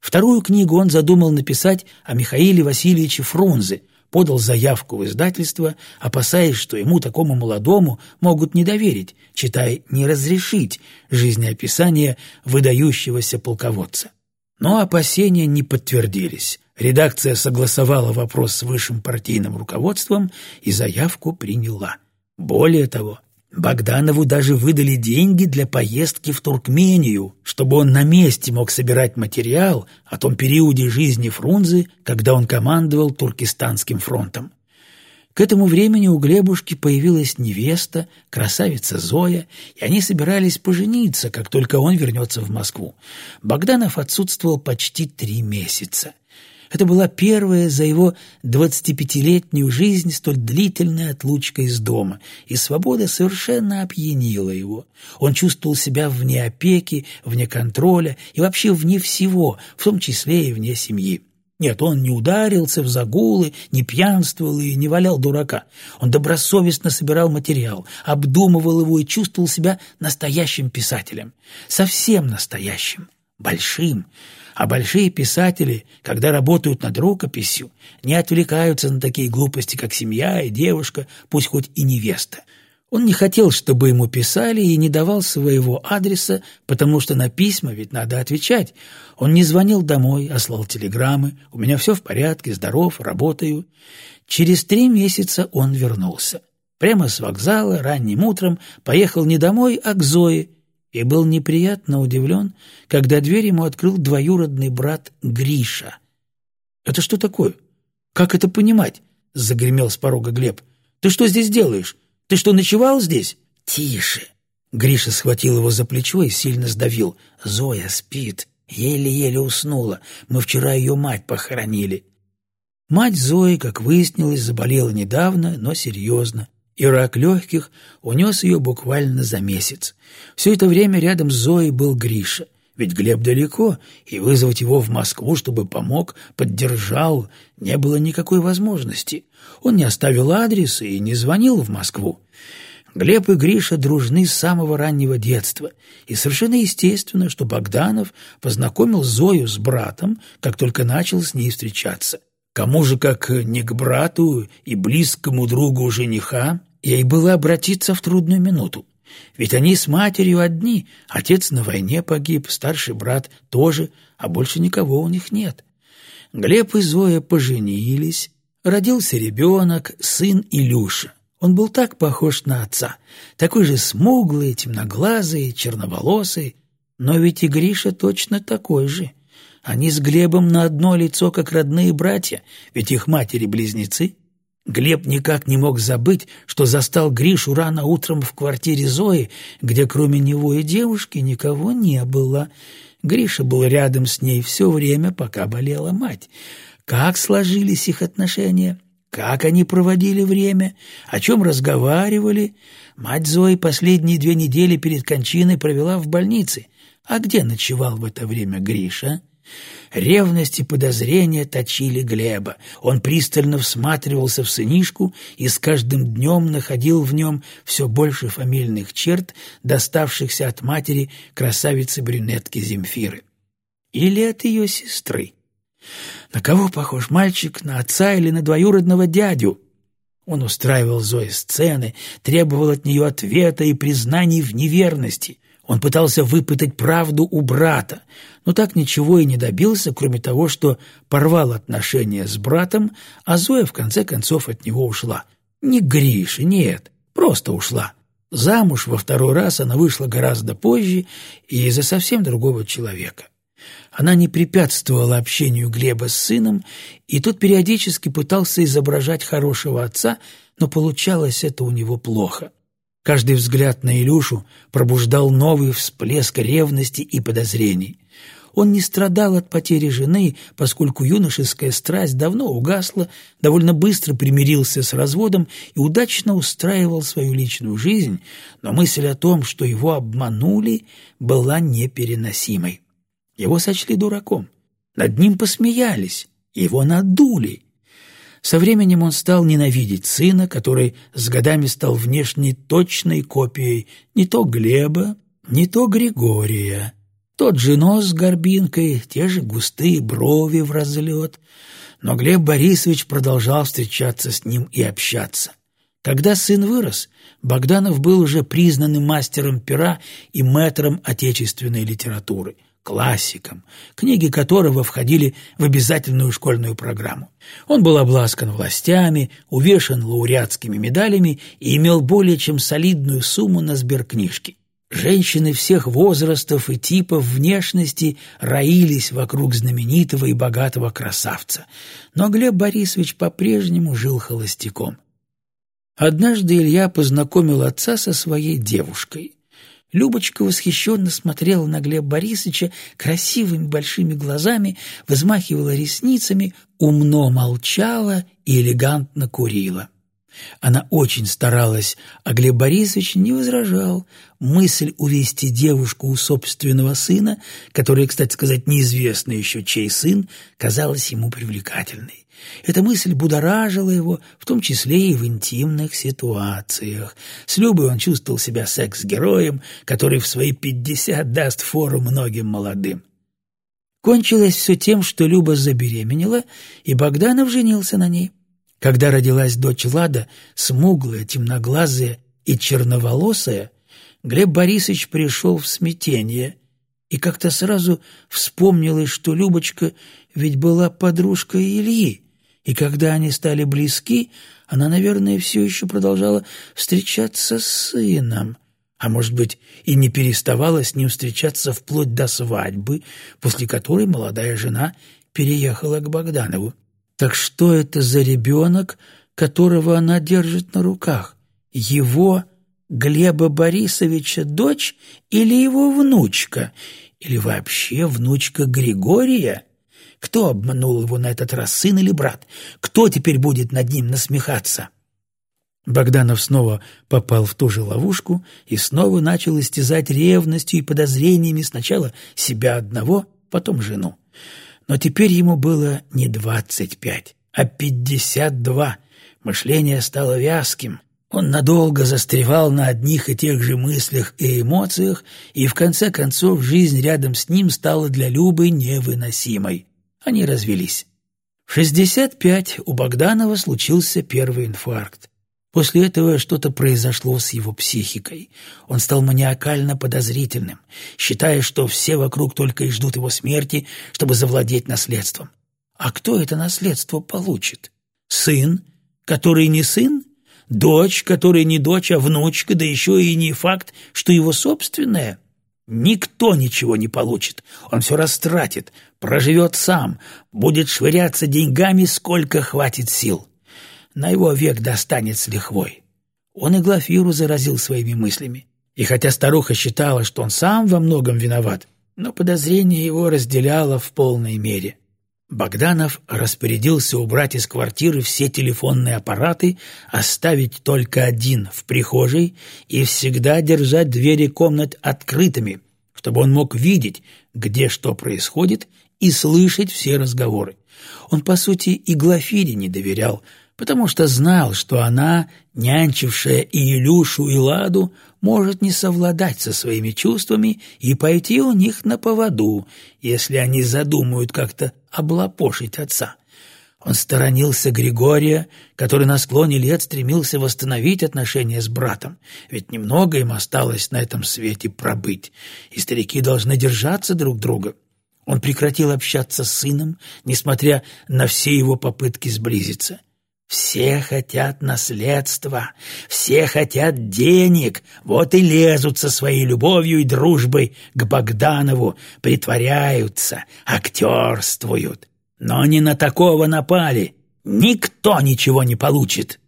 Вторую книгу он задумал написать о Михаиле Васильевиче Фрунзе, подал заявку в издательство, опасаясь, что ему, такому молодому, могут не доверить, читай, не разрешить жизнеописание выдающегося полководца. Но опасения не подтвердились. Редакция согласовала вопрос с высшим партийным руководством и заявку приняла. Более того, Богданову даже выдали деньги для поездки в Туркмению, чтобы он на месте мог собирать материал о том периоде жизни Фрунзе, когда он командовал Туркестанским фронтом. К этому времени у Глебушки появилась невеста, красавица Зоя, и они собирались пожениться, как только он вернется в Москву. Богданов отсутствовал почти три месяца. Это была первая за его 25-летнюю жизнь столь длительная отлучка из дома, и свобода совершенно опьянила его. Он чувствовал себя вне опеки, вне контроля и вообще вне всего, в том числе и вне семьи. Нет, он не ударился в загулы, не пьянствовал и не валял дурака. Он добросовестно собирал материал, обдумывал его и чувствовал себя настоящим писателем. Совсем настоящим, большим, а большие писатели, когда работают над рукописью, не отвлекаются на такие глупости, как семья и девушка, пусть хоть и невеста. Он не хотел, чтобы ему писали, и не давал своего адреса, потому что на письма ведь надо отвечать. Он не звонил домой, а слал телеграммы. «У меня все в порядке, здоров, работаю». Через три месяца он вернулся. Прямо с вокзала ранним утром поехал не домой, а к Зое, и был неприятно удивлен, когда дверь ему открыл двоюродный брат Гриша. «Это что такое? Как это понимать?» — загремел с порога Глеб. «Ты что здесь делаешь? Ты что, ночевал здесь?» «Тише!» Гриша схватил его за плечо и сильно сдавил. «Зоя спит. Еле-еле уснула. Мы вчера ее мать похоронили». Мать Зои, как выяснилось, заболела недавно, но серьезно и рак легких унес ее буквально за месяц. Все это время рядом с Зоей был Гриша, ведь Глеб далеко, и вызвать его в Москву, чтобы помог, поддержал, не было никакой возможности. Он не оставил адреса и не звонил в Москву. Глеб и Гриша дружны с самого раннего детства, и совершенно естественно, что Богданов познакомил Зою с братом, как только начал с ней встречаться. Кому же, как не к брату и близкому другу жениха, ей было обратиться в трудную минуту. Ведь они с матерью одни, отец на войне погиб, старший брат тоже, а больше никого у них нет. Глеб и Зоя поженились, родился ребенок, сын Илюша. Он был так похож на отца, такой же смуглый, темноглазый, черноволосый, но ведь и Гриша точно такой же. Они с Глебом на одно лицо, как родные братья, ведь их матери-близнецы — Глеб никак не мог забыть, что застал Гришу рано утром в квартире Зои, где кроме него и девушки никого не было. Гриша был рядом с ней все время, пока болела мать. Как сложились их отношения? Как они проводили время? О чем разговаривали? Мать Зои последние две недели перед кончиной провела в больнице. А где ночевал в это время Гриша? Ревность и подозрения точили Глеба. Он пристально всматривался в сынишку и с каждым днем находил в нем все больше фамильных черт, доставшихся от матери красавицы-брюнетки Земфиры. Или от ее сестры. На кого похож мальчик, на отца или на двоюродного дядю? Он устраивал Зое сцены, требовал от нее ответа и признаний в неверности. Он пытался выпытать правду у брата, но так ничего и не добился, кроме того, что порвал отношения с братом, а Зоя в конце концов от него ушла. Не Гриша, нет, просто ушла. Замуж во второй раз она вышла гораздо позже и из-за совсем другого человека. Она не препятствовала общению Глеба с сыном, и тот периодически пытался изображать хорошего отца, но получалось это у него плохо. Каждый взгляд на Илюшу пробуждал новый всплеск ревности и подозрений. Он не страдал от потери жены, поскольку юношеская страсть давно угасла, довольно быстро примирился с разводом и удачно устраивал свою личную жизнь, но мысль о том, что его обманули, была непереносимой. Его сочли дураком, над ним посмеялись, его надули — со временем он стал ненавидеть сына, который с годами стал внешне точной копией не то Глеба, не то Григория. Тот же нос с горбинкой, те же густые брови в разлет. Но Глеб Борисович продолжал встречаться с ним и общаться. Когда сын вырос, Богданов был уже признанным мастером пера и мэтром отечественной литературы. Классиком, книги которого входили в обязательную школьную программу. Он был обласкан властями, увешан лауреатскими медалями и имел более чем солидную сумму на сберкнижке. Женщины всех возрастов и типов внешности роились вокруг знаменитого и богатого красавца, но Глеб Борисович по-прежнему жил холостяком. Однажды Илья познакомил отца со своей девушкой. Любочка восхищенно смотрела на Глеба Борисовича красивыми большими глазами, взмахивала ресницами, умно молчала и элегантно курила. Она очень старалась, а Глеб Борисович не возражал. Мысль увести девушку у собственного сына, который, кстати сказать, неизвестно еще чей сын, казалась ему привлекательной. Эта мысль будоражила его, в том числе и в интимных ситуациях. С Любой он чувствовал себя секс-героем, который в свои пятьдесят даст фору многим молодым. Кончилось все тем, что Люба забеременела, и Богданов женился на ней. Когда родилась дочь Лада, смуглая, темноглазая и черноволосая, Глеб Борисович пришел в смятение и как-то сразу вспомнилось, что Любочка ведь была подружкой Ильи, и когда они стали близки, она, наверное, все еще продолжала встречаться с сыном, а, может быть, и не переставала с ним встречаться вплоть до свадьбы, после которой молодая жена переехала к Богданову. Так что это за ребенок, которого она держит на руках? Его, Глеба Борисовича, дочь или его внучка? Или вообще внучка Григория? Кто обманул его на этот раз, сын или брат? Кто теперь будет над ним насмехаться? Богданов снова попал в ту же ловушку и снова начал истязать ревностью и подозрениями сначала себя одного, потом жену. Но теперь ему было не двадцать пять, а пятьдесят два. Мышление стало вязким. Он надолго застревал на одних и тех же мыслях и эмоциях, и в конце концов жизнь рядом с ним стала для Любы невыносимой. Они развелись. В 65 у Богданова случился первый инфаркт. После этого что-то произошло с его психикой. Он стал маниакально подозрительным, считая, что все вокруг только и ждут его смерти, чтобы завладеть наследством. А кто это наследство получит? Сын, который не сын? Дочь, которая не дочь, а внучка, да еще и не факт, что его собственная? Никто ничего не получит, он все растратит, проживет сам, будет швыряться деньгами, сколько хватит сил. На его век достанет с лихвой. Он и Глафиру заразил своими мыслями. И хотя старуха считала, что он сам во многом виноват, но подозрение его разделяло в полной мере. Богданов распорядился убрать из квартиры все телефонные аппараты, оставить только один в прихожей и всегда держать двери комнат открытыми, чтобы он мог видеть, где что происходит, и слышать все разговоры. Он, по сути, и Глафире не доверял, потому что знал, что она, нянчившая и Илюшу, и Ладу, может не совладать со своими чувствами и пойти у них на поводу, если они задумают как-то облапошить отца. Он сторонился Григория, который на склоне лет стремился восстановить отношения с братом, ведь немного им осталось на этом свете пробыть, и старики должны держаться друг друга. Он прекратил общаться с сыном, несмотря на все его попытки сблизиться. Все хотят наследства, все хотят денег, вот и лезут со своей любовью и дружбой к Богданову, притворяются, актерствуют. Но не на такого напали, никто ничего не получит.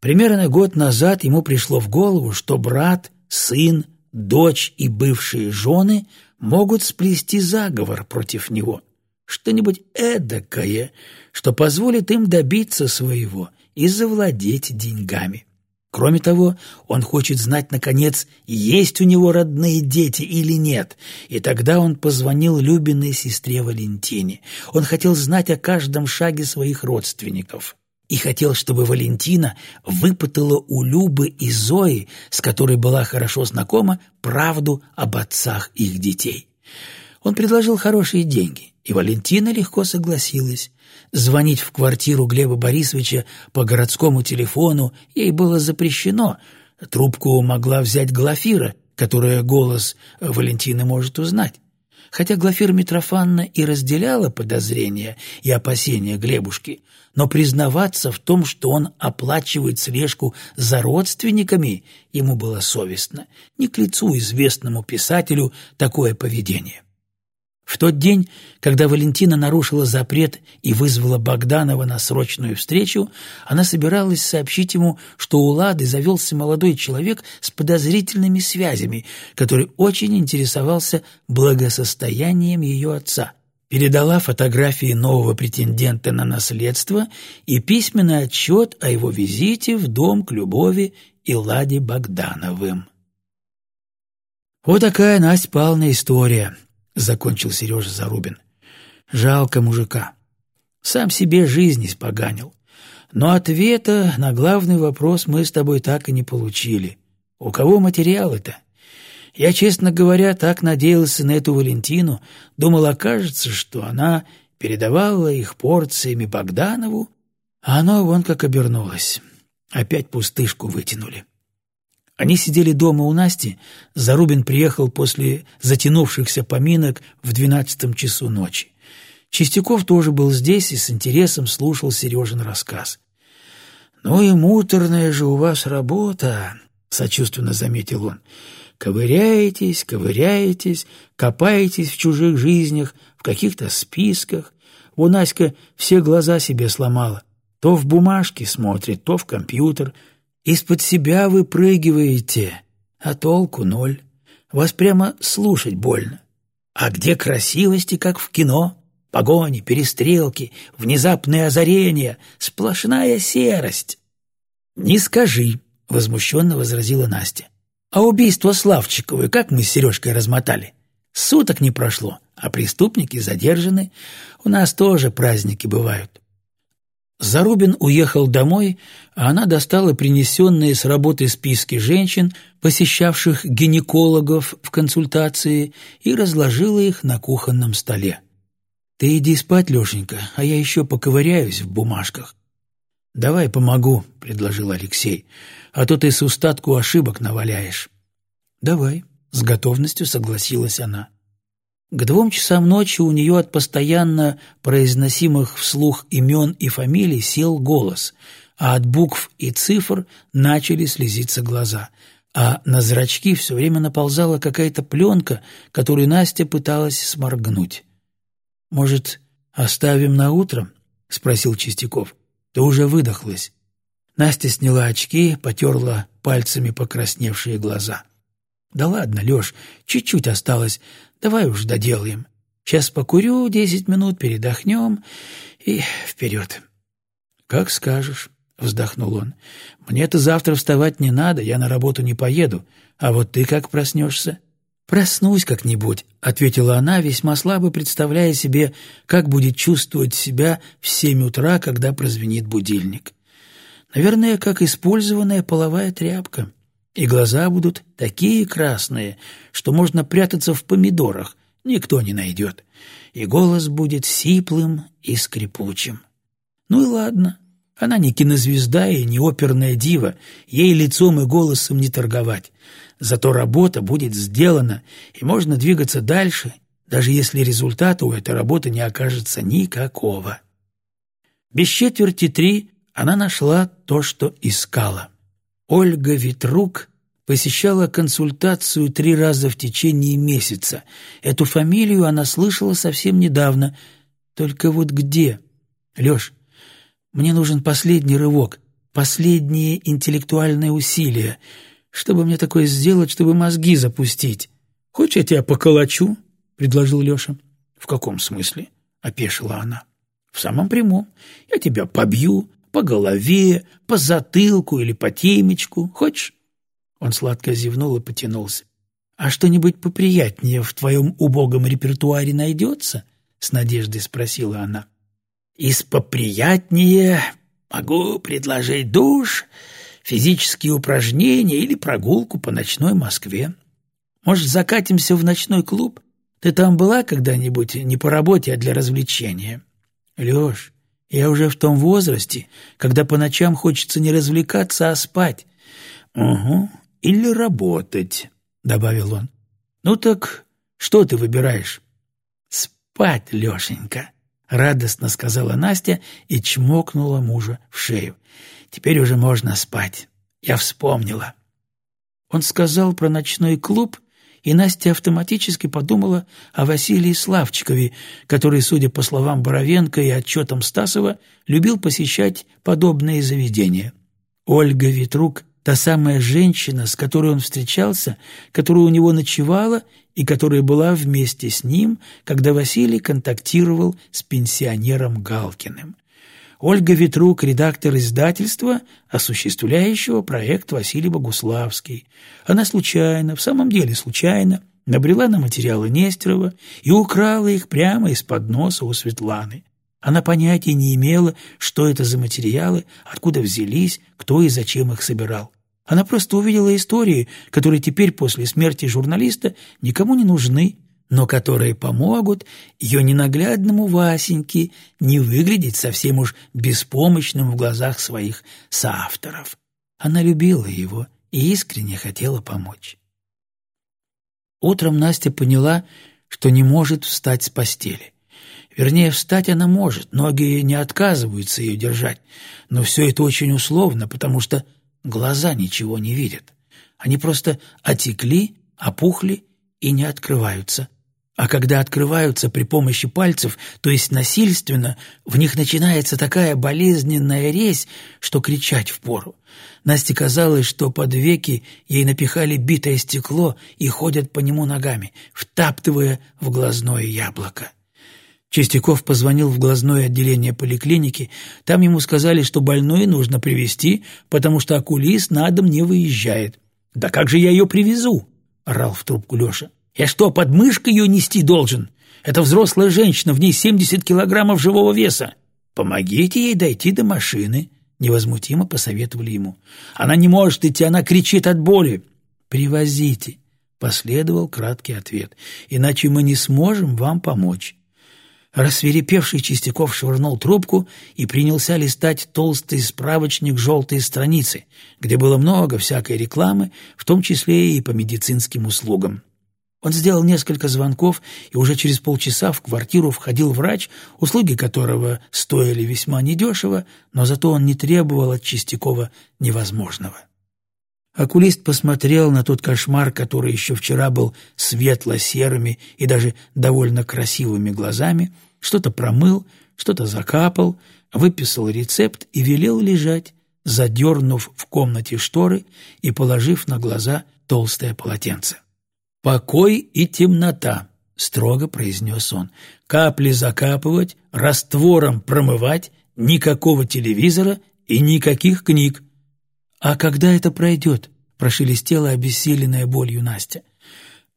Примерно год назад ему пришло в голову, что брат, сын, дочь и бывшие жены могут сплести заговор против него — что-нибудь эдакое, что позволит им добиться своего и завладеть деньгами. Кроме того, он хочет знать, наконец, есть у него родные дети или нет, и тогда он позвонил Любиной сестре Валентине. Он хотел знать о каждом шаге своих родственников и хотел, чтобы Валентина выпытала у Любы и Зои, с которой была хорошо знакома, правду об отцах их детей. Он предложил хорошие деньги, и Валентина легко согласилась. Звонить в квартиру Глеба Борисовича по городскому телефону ей было запрещено. Трубку могла взять Глафира, которая голос Валентины может узнать. Хотя Глафира Митрофанна и разделяла подозрения и опасения Глебушки, но признаваться в том, что он оплачивает слежку за родственниками, ему было совестно. Не к лицу известному писателю такое поведение. В тот день, когда Валентина нарушила запрет и вызвала Богданова на срочную встречу, она собиралась сообщить ему, что у Лады завелся молодой человек с подозрительными связями, который очень интересовался благосостоянием ее отца. Передала фотографии нового претендента на наследство и письменный отчет о его визите в дом к Любови и Ладе Богдановым. Вот такая Настя Павловна история, закончил Сережа Зарубин. Жалко мужика. Сам себе жизнь испоганил. Но ответа на главный вопрос мы с тобой так и не получили. У кого материалы-то? Я, честно говоря, так надеялся на эту Валентину, думал, окажется, что она передавала их порциями Богданову, а оно вон как обернулось. Опять пустышку вытянули. Они сидели дома у Насти, Зарубин приехал после затянувшихся поминок в двенадцатом часу ночи. Чистяков тоже был здесь и с интересом слушал Сережин рассказ. «Ну и муторная же у вас работа», — сочувственно заметил он. «Ковыряетесь, ковыряетесь, копаетесь в чужих жизнях, в каких-то списках. Вон Наська все глаза себе сломала. То в бумажки смотрит, то в компьютер». Из-под себя выпрыгиваете, а толку ноль. Вас прямо слушать больно. А где красивости, как в кино? Погони, перестрелки, внезапные озарения, сплошная серость. «Не скажи», — возмущенно возразила Настя. «А убийство Славчиковой как мы с Сережкой размотали? Суток не прошло, а преступники задержаны. У нас тоже праздники бывают. Зарубин уехал домой, а она достала принесенные с работы списки женщин, посещавших гинекологов в консультации, и разложила их на кухонном столе. «Ты иди спать, Лешенька, а я еще поковыряюсь в бумажках». «Давай помогу», — предложил Алексей, — «а то ты с устатку ошибок наваляешь». «Давай», — с готовностью согласилась она. К двум часам ночи у нее от постоянно произносимых вслух имен и фамилий сел голос, а от букв и цифр начали слезиться глаза, а на зрачки все время наползала какая-то пленка, которую Настя пыталась сморгнуть. «Может, оставим на утро?» — спросил Чистяков. «Ты уже выдохлась». Настя сняла очки, потерла пальцами покрасневшие глаза. «Да ладно, Леш, чуть-чуть осталось. Давай уж доделаем. Сейчас покурю десять минут, передохнем и вперед. Как скажешь, вздохнул он. Мне-то завтра вставать не надо, я на работу не поеду. А вот ты как проснешься? «Проснусь как-нибудь», — ответила она, весьма слабо представляя себе, как будет чувствовать себя в семь утра, когда прозвенит будильник. Наверное, как использованная половая тряпка и глаза будут такие красные, что можно прятаться в помидорах, никто не найдет, и голос будет сиплым и скрипучим. Ну и ладно, она не кинозвезда и не оперная дива, ей лицом и голосом не торговать. Зато работа будет сделана, и можно двигаться дальше, даже если результата у этой работы не окажется никакого. Без четверти три она нашла то, что искала. Ольга Витрук посещала консультацию три раза в течение месяца. Эту фамилию она слышала совсем недавно. Только вот где? Лёш, мне нужен последний рывок, последнее интеллектуальное усилие, чтобы мне такое сделать, чтобы мозги запустить. Хочешь, я тебя поколочу? — предложил Лёша. — В каком смысле? — опешила она. — В самом прямом. Я тебя побью, по голове, по затылку или по темечку. Хочешь?» Он сладко зевнул и потянулся. «А что-нибудь поприятнее в твоем убогом репертуаре найдется?» — с надеждой спросила она. «Из поприятнее могу предложить душ, физические упражнения или прогулку по ночной Москве. Может, закатимся в ночной клуб? Ты там была когда-нибудь не по работе, а для развлечения?» «Леш, я уже в том возрасте, когда по ночам хочется не развлекаться, а спать. Угу, или работать, добавил он. Ну так что ты выбираешь? спать, Лешенька!» — радостно сказала Настя и чмокнула мужа в шею. «Теперь уже можно спать. Я вспомнила». Он сказал про ночной клуб, и Настя автоматически подумала о Василии Славчикове, который, судя по словам Боровенко и отчетам Стасова, любил посещать подобные заведения. Ольга Ветрук Та самая женщина, с которой он встречался, которая у него ночевала и которая была вместе с ним, когда Василий контактировал с пенсионером Галкиным. Ольга Ветрук, редактор издательства, осуществляющего проект Василий Богуславский. Она случайно, в самом деле случайно, набрела на материалы Нестерова и украла их прямо из-под носа у Светланы. Она понятия не имела, что это за материалы, откуда взялись, кто и зачем их собирал. Она просто увидела истории, которые теперь после смерти журналиста никому не нужны, но которые помогут ее ненаглядному Васеньке не выглядеть совсем уж беспомощным в глазах своих соавторов. Она любила его и искренне хотела помочь. Утром Настя поняла, что не может встать с постели. Вернее, встать она может, ноги не отказываются ее держать, но все это очень условно, потому что глаза ничего не видят. Они просто отекли, опухли и не открываются. А когда открываются при помощи пальцев, то есть насильственно, в них начинается такая болезненная резь, что кричать впору. Насте казалось, что под веки ей напихали битое стекло и ходят по нему ногами, втаптывая в глазное яблоко. Чистяков позвонил в глазное отделение поликлиники. Там ему сказали, что больной нужно привезти, потому что окулист на дом не выезжает. «Да как же я ее привезу?» — орал в трубку Леша. «Я что, под мышкой ее нести должен? Это взрослая женщина, в ней 70 килограммов живого веса. Помогите ей дойти до машины», — невозмутимо посоветовали ему. «Она не может идти, она кричит от боли». «Привозите», — последовал краткий ответ, «иначе мы не сможем вам помочь». Рассверепевший Чистяков швырнул трубку и принялся листать толстый справочник желтой страницы, где было много всякой рекламы, в том числе и по медицинским услугам. Он сделал несколько звонков, и уже через полчаса в квартиру входил врач, услуги которого стоили весьма недешево, но зато он не требовал от Чистякова невозможного. Окулист посмотрел на тот кошмар, который еще вчера был светло-серыми и даже довольно красивыми глазами, что-то промыл, что-то закапал, выписал рецепт и велел лежать, задернув в комнате шторы и положив на глаза толстое полотенце. «Покой и темнота», — строго произнес он. «Капли закапывать, раствором промывать, никакого телевизора и никаких книг. «А когда это пройдет?» — прошелестела обессиленная болью Настя.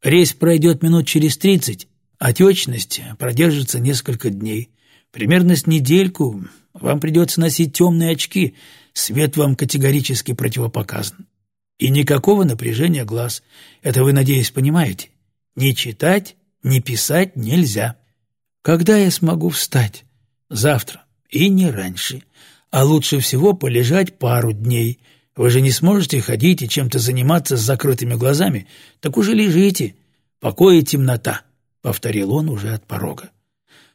«Рейс пройдет минут через тридцать, отечность продержится несколько дней. Примерно с недельку вам придется носить темные очки, свет вам категорически противопоказан. И никакого напряжения глаз. Это вы, надеюсь, понимаете? Ни читать, ни писать нельзя. Когда я смогу встать? Завтра. И не раньше. А лучше всего полежать пару дней — вы же не сможете ходить и чем-то заниматься с закрытыми глазами. Так уже лежите. Покой и темнота», — повторил он уже от порога.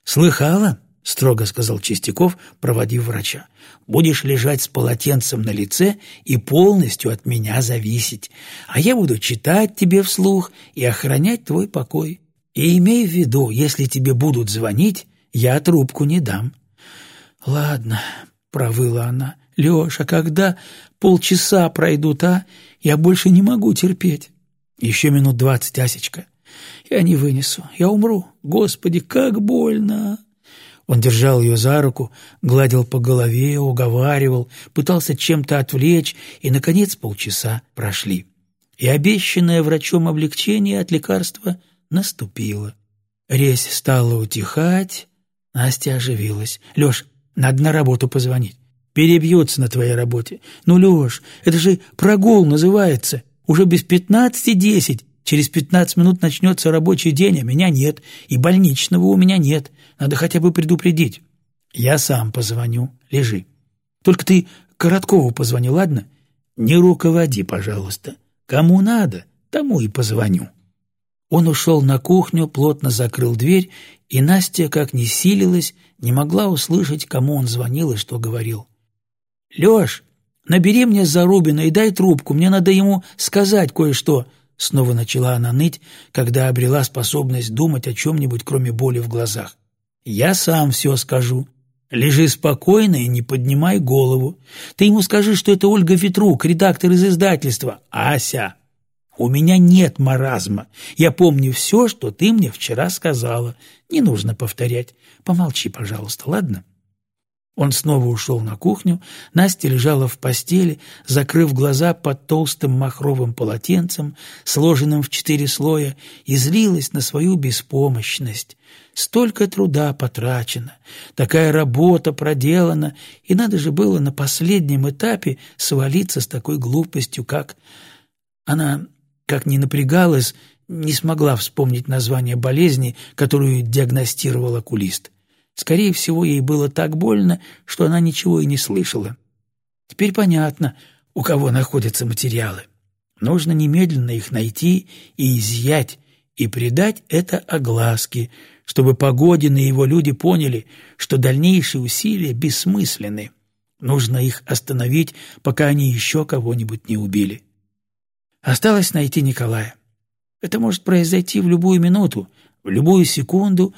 «Слыхала?» — строго сказал Чистяков, проводив врача. «Будешь лежать с полотенцем на лице и полностью от меня зависеть, а я буду читать тебе вслух и охранять твой покой. И имей в виду, если тебе будут звонить, я трубку не дам». «Ладно», — провыла она, — Леша, когда полчаса пройдут, а? Я больше не могу терпеть. Еще минут двадцать, Асечка. Я не вынесу. Я умру. Господи, как больно. Он держал ее за руку, гладил по голове, уговаривал, пытался чем-то отвлечь, и, наконец, полчаса прошли. И обещанное врачом облегчение от лекарства наступило. Резь стала утихать, Настя оживилась. «Леш, надо на работу позвонить перебьется на твоей работе. Ну, Леш, это же прогул называется. Уже без пятнадцати десять. Через пятнадцать минут начнется рабочий день, а меня нет. И больничного у меня нет. Надо хотя бы предупредить. Я сам позвоню. Лежи. Только ты Короткову позвони, ладно? Не руководи, пожалуйста. Кому надо, тому и позвоню. Он ушел на кухню, плотно закрыл дверь, и Настя, как ни силилась, не могла услышать, кому он звонил и что говорил. «Лёш, набери мне Зарубина и дай трубку, мне надо ему сказать кое-что», снова начала она ныть, когда обрела способность думать о чем-нибудь, кроме боли в глазах. «Я сам все скажу. Лежи спокойно и не поднимай голову. Ты ему скажи, что это Ольга Ветрук, редактор из издательства. Ася, у меня нет маразма. Я помню все, что ты мне вчера сказала. Не нужно повторять. Помолчи, пожалуйста, ладно?» Он снова ушел на кухню, Настя лежала в постели, закрыв глаза под толстым махровым полотенцем, сложенным в четыре слоя, и злилась на свою беспомощность. Столько труда потрачено, такая работа проделана, и надо же было на последнем этапе свалиться с такой глупостью, как... Она, как ни напрягалась, не смогла вспомнить название болезни, которую диагностировал окулист. Скорее всего, ей было так больно, что она ничего и не слышала. Теперь понятно, у кого находятся материалы. Нужно немедленно их найти и изъять, и придать это огласке, чтобы Погодин и его люди поняли, что дальнейшие усилия бессмысленны. Нужно их остановить, пока они еще кого-нибудь не убили. Осталось найти Николая. Это может произойти в любую минуту, в любую секунду,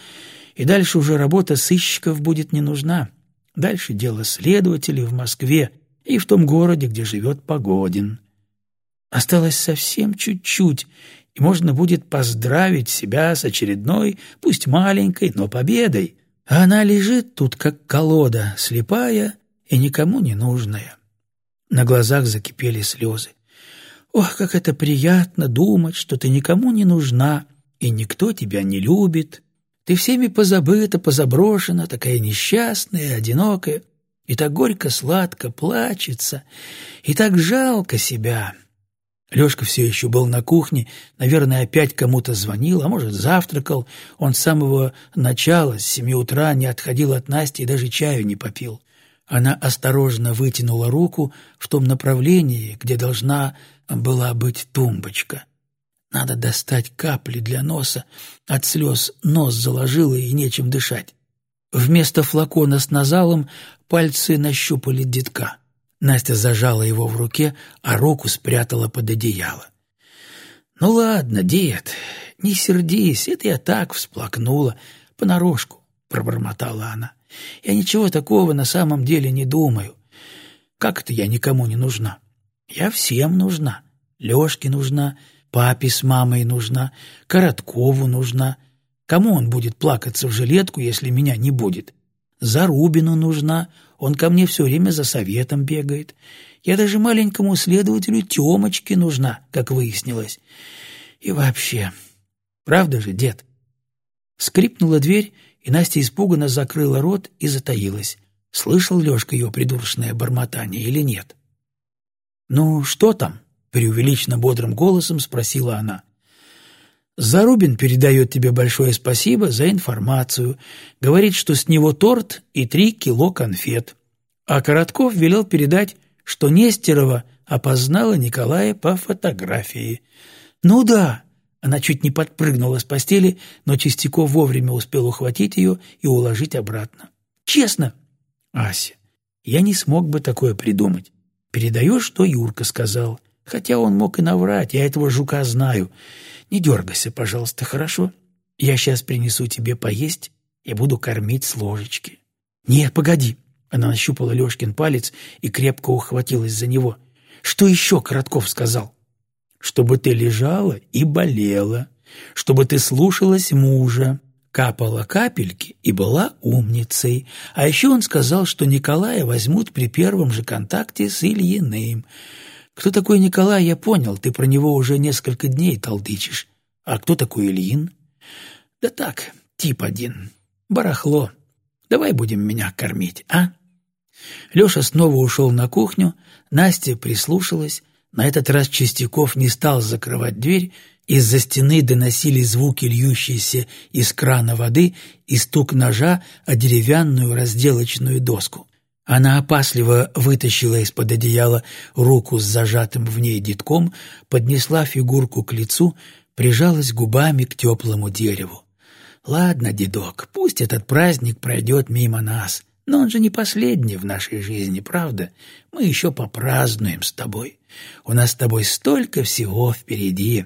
и дальше уже работа сыщиков будет не нужна. Дальше дело следователей в Москве и в том городе, где живет Погодин. Осталось совсем чуть-чуть, и можно будет поздравить себя с очередной, пусть маленькой, но победой. А она лежит тут, как колода, слепая и никому не нужная. На глазах закипели слезы. Ох, как это приятно думать, что ты никому не нужна, и никто тебя не любит, ты всеми позабыта, позаброшена, такая несчастная, одинокая, и так горько-сладко плачется, и так жалко себя. Лёшка все еще был на кухне, наверное, опять кому-то звонил, а может, завтракал. Он с самого начала, с семи утра, не отходил от Насти и даже чаю не попил. Она осторожно вытянула руку в том направлении, где должна была быть тумбочка. Надо достать капли для носа. От слез нос заложило и нечем дышать. Вместо флакона с назалом пальцы нащупали детка. Настя зажала его в руке, а руку спрятала под одеяло. «Ну ладно, дед, не сердись, это я так всплакнула, понарошку», — пробормотала она. «Я ничего такого на самом деле не думаю. Как это я никому не нужна? Я всем нужна. Лёшке нужна, Папе с мамой нужна, Короткову нужна. Кому он будет плакаться в жилетку, если меня не будет? Зарубину нужна, он ко мне все время за советом бегает. Я даже маленькому следователю Темочке нужна, как выяснилось. И вообще, правда же, дед? Скрипнула дверь, и Настя испуганно закрыла рот и затаилась. Слышал Лёшка ее придурочное бормотание или нет? «Ну, что там?» — преувеличенно бодрым голосом спросила она. «Зарубин передает тебе большое спасибо за информацию. Говорит, что с него торт и три кило конфет. А Коротков велел передать, что Нестерова опознала Николая по фотографии. Ну да, она чуть не подпрыгнула с постели, но Чистяков вовремя успел ухватить ее и уложить обратно. Честно, Ася, я не смог бы такое придумать. Передаешь, что Юрка сказал. Хотя он мог и наврать, я этого жука знаю. Не дергайся, пожалуйста, хорошо? Я сейчас принесу тебе поесть и буду кормить с ложечки. Нет, погоди. Она нащупала Лешкин палец и крепко ухватилась за него. Что еще Коротков сказал? Чтобы ты лежала и болела, чтобы ты слушалась мужа, капала капельки и была умницей. А еще он сказал, что Николая возьмут при первом же контакте с Ильиным. Кто такой Николай, я понял, ты про него уже несколько дней толдычишь. А кто такой Ильин? Да так, тип один. Барахло. Давай будем меня кормить, а? Леша снова ушел на кухню, Настя прислушалась. На этот раз Чистяков не стал закрывать дверь, из-за стены доносились звуки льющейся из крана воды и стук ножа о деревянную разделочную доску. Она опасливо вытащила из-под одеяла руку с зажатым в ней детком, поднесла фигурку к лицу, прижалась губами к теплому дереву. «Ладно, дедок, пусть этот праздник пройдет мимо нас, но он же не последний в нашей жизни, правда? Мы еще попразднуем с тобой. У нас с тобой столько всего впереди».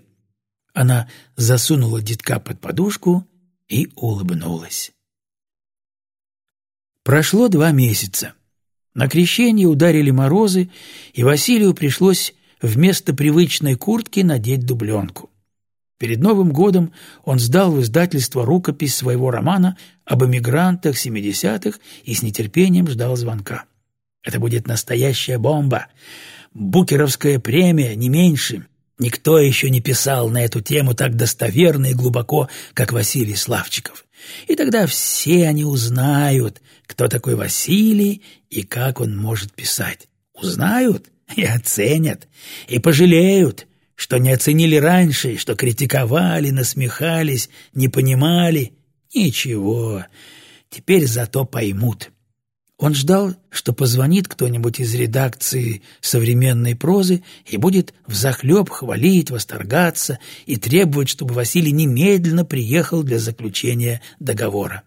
Она засунула детка под подушку и улыбнулась. Прошло два месяца. На крещение ударили морозы, и Василию пришлось вместо привычной куртки надеть дубленку. Перед Новым годом он сдал в издательство рукопись своего романа об эмигрантах 70-х и с нетерпением ждал звонка. Это будет настоящая бомба. Букеровская премия, не меньше. Никто еще не писал на эту тему так достоверно и глубоко, как Василий Славчиков. И тогда все они узнают, кто такой Василий и как он может писать. Узнают и оценят, и пожалеют, что не оценили раньше, что критиковали, насмехались, не понимали. Ничего, теперь зато поймут. Он ждал, что позвонит кто-нибудь из редакции современной прозы и будет взахлеб хвалить, восторгаться и требовать, чтобы Василий немедленно приехал для заключения договора.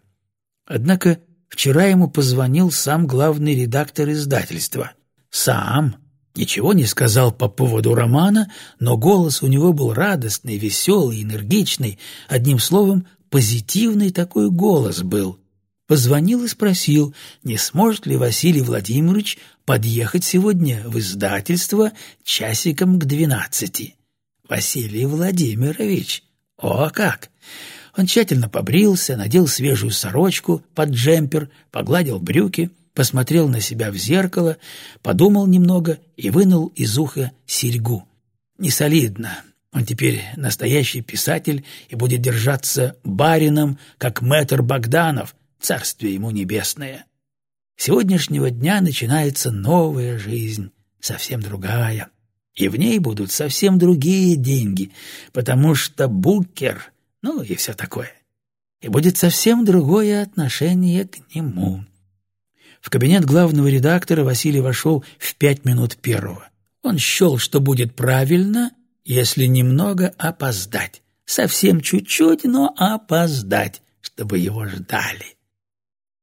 Однако вчера ему позвонил сам главный редактор издательства. Сам. Ничего не сказал по поводу романа, но голос у него был радостный, веселый, энергичный. Одним словом, позитивный такой голос был — позвонил и спросил, не сможет ли Василий Владимирович подъехать сегодня в издательство часиком к двенадцати. Василий Владимирович, о как! Он тщательно побрился, надел свежую сорочку под джемпер, погладил брюки, посмотрел на себя в зеркало, подумал немного и вынул из уха серьгу. Не солидно. Он теперь настоящий писатель и будет держаться барином, как мэтр Богданов, царствие ему небесное. сегодняшнего дня начинается новая жизнь, совсем другая, и в ней будут совсем другие деньги, потому что букер, ну и все такое. И будет совсем другое отношение к нему. В кабинет главного редактора Василий вошел в пять минут первого. Он счел, что будет правильно, если немного опоздать. Совсем чуть-чуть, но опоздать, чтобы его ждали.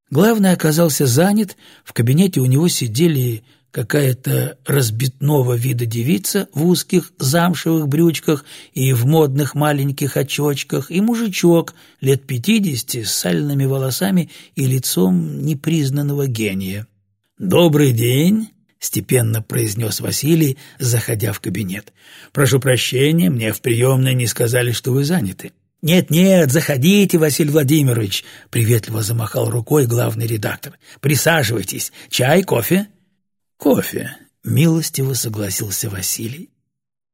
Главный оказался занят, в кабинете у него сидели какая-то разбитного вида девица в узких замшевых брючках и в модных маленьких очочках, и мужичок лет пятидесяти с сальными волосами и лицом непризнанного гения. «Добрый день!» — степенно произнес Василий, заходя в кабинет. «Прошу прощения, мне в приемной не сказали, что вы заняты». «Нет-нет, заходите, Василий Владимирович», — приветливо замахал рукой главный редактор. «Присаживайтесь. Чай, кофе?» «Кофе», — милостиво согласился Василий.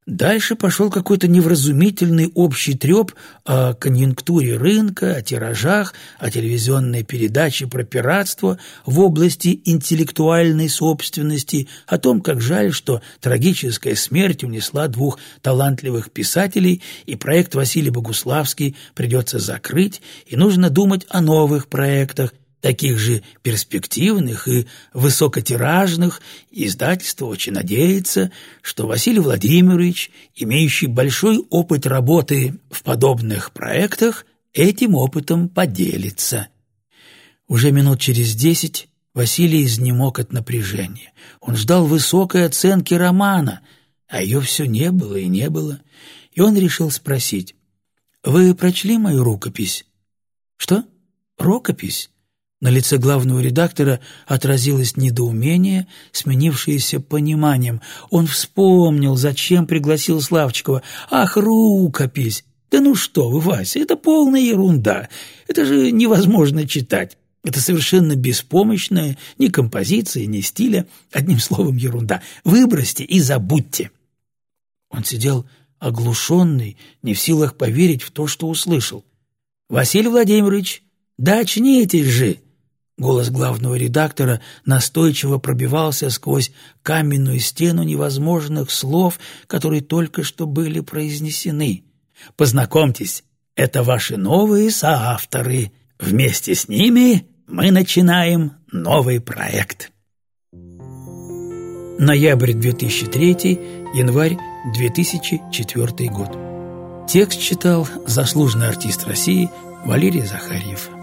Дальше пошел какой-то невразумительный общий треп о конъюнктуре рынка, о тиражах, о телевизионной передаче про пиратство в области интеллектуальной собственности, о том, как жаль, что трагическая смерть унесла двух талантливых писателей, и проект Василий Богуславский придется закрыть, и нужно думать о новых проектах – таких же перспективных и высокотиражных, издательство очень надеется, что Василий Владимирович, имеющий большой опыт работы в подобных проектах, этим опытом поделится. Уже минут через десять Василий изнемог от напряжения. Он ждал высокой оценки романа, а ее все не было и не было, и он решил спросить, «Вы прочли мою рукопись?» «Что? Рукопись?» На лице главного редактора отразилось недоумение, сменившееся пониманием. Он вспомнил, зачем пригласил Славчикова. «Ах, рукопись! Да ну что вы, Вася, это полная ерунда. Это же невозможно читать. Это совершенно беспомощная ни композиция, ни стиля. Одним словом, ерунда. Выбросьте и забудьте». Он сидел оглушенный, не в силах поверить в то, что услышал. «Василий Владимирович, да очнитесь же!» Голос главного редактора настойчиво пробивался сквозь каменную стену невозможных слов, которые только что были произнесены. «Познакомьтесь, это ваши новые соавторы. Вместе с ними мы начинаем новый проект». Ноябрь 2003, январь 2004 год. Текст читал заслуженный артист России Валерий Захарьев.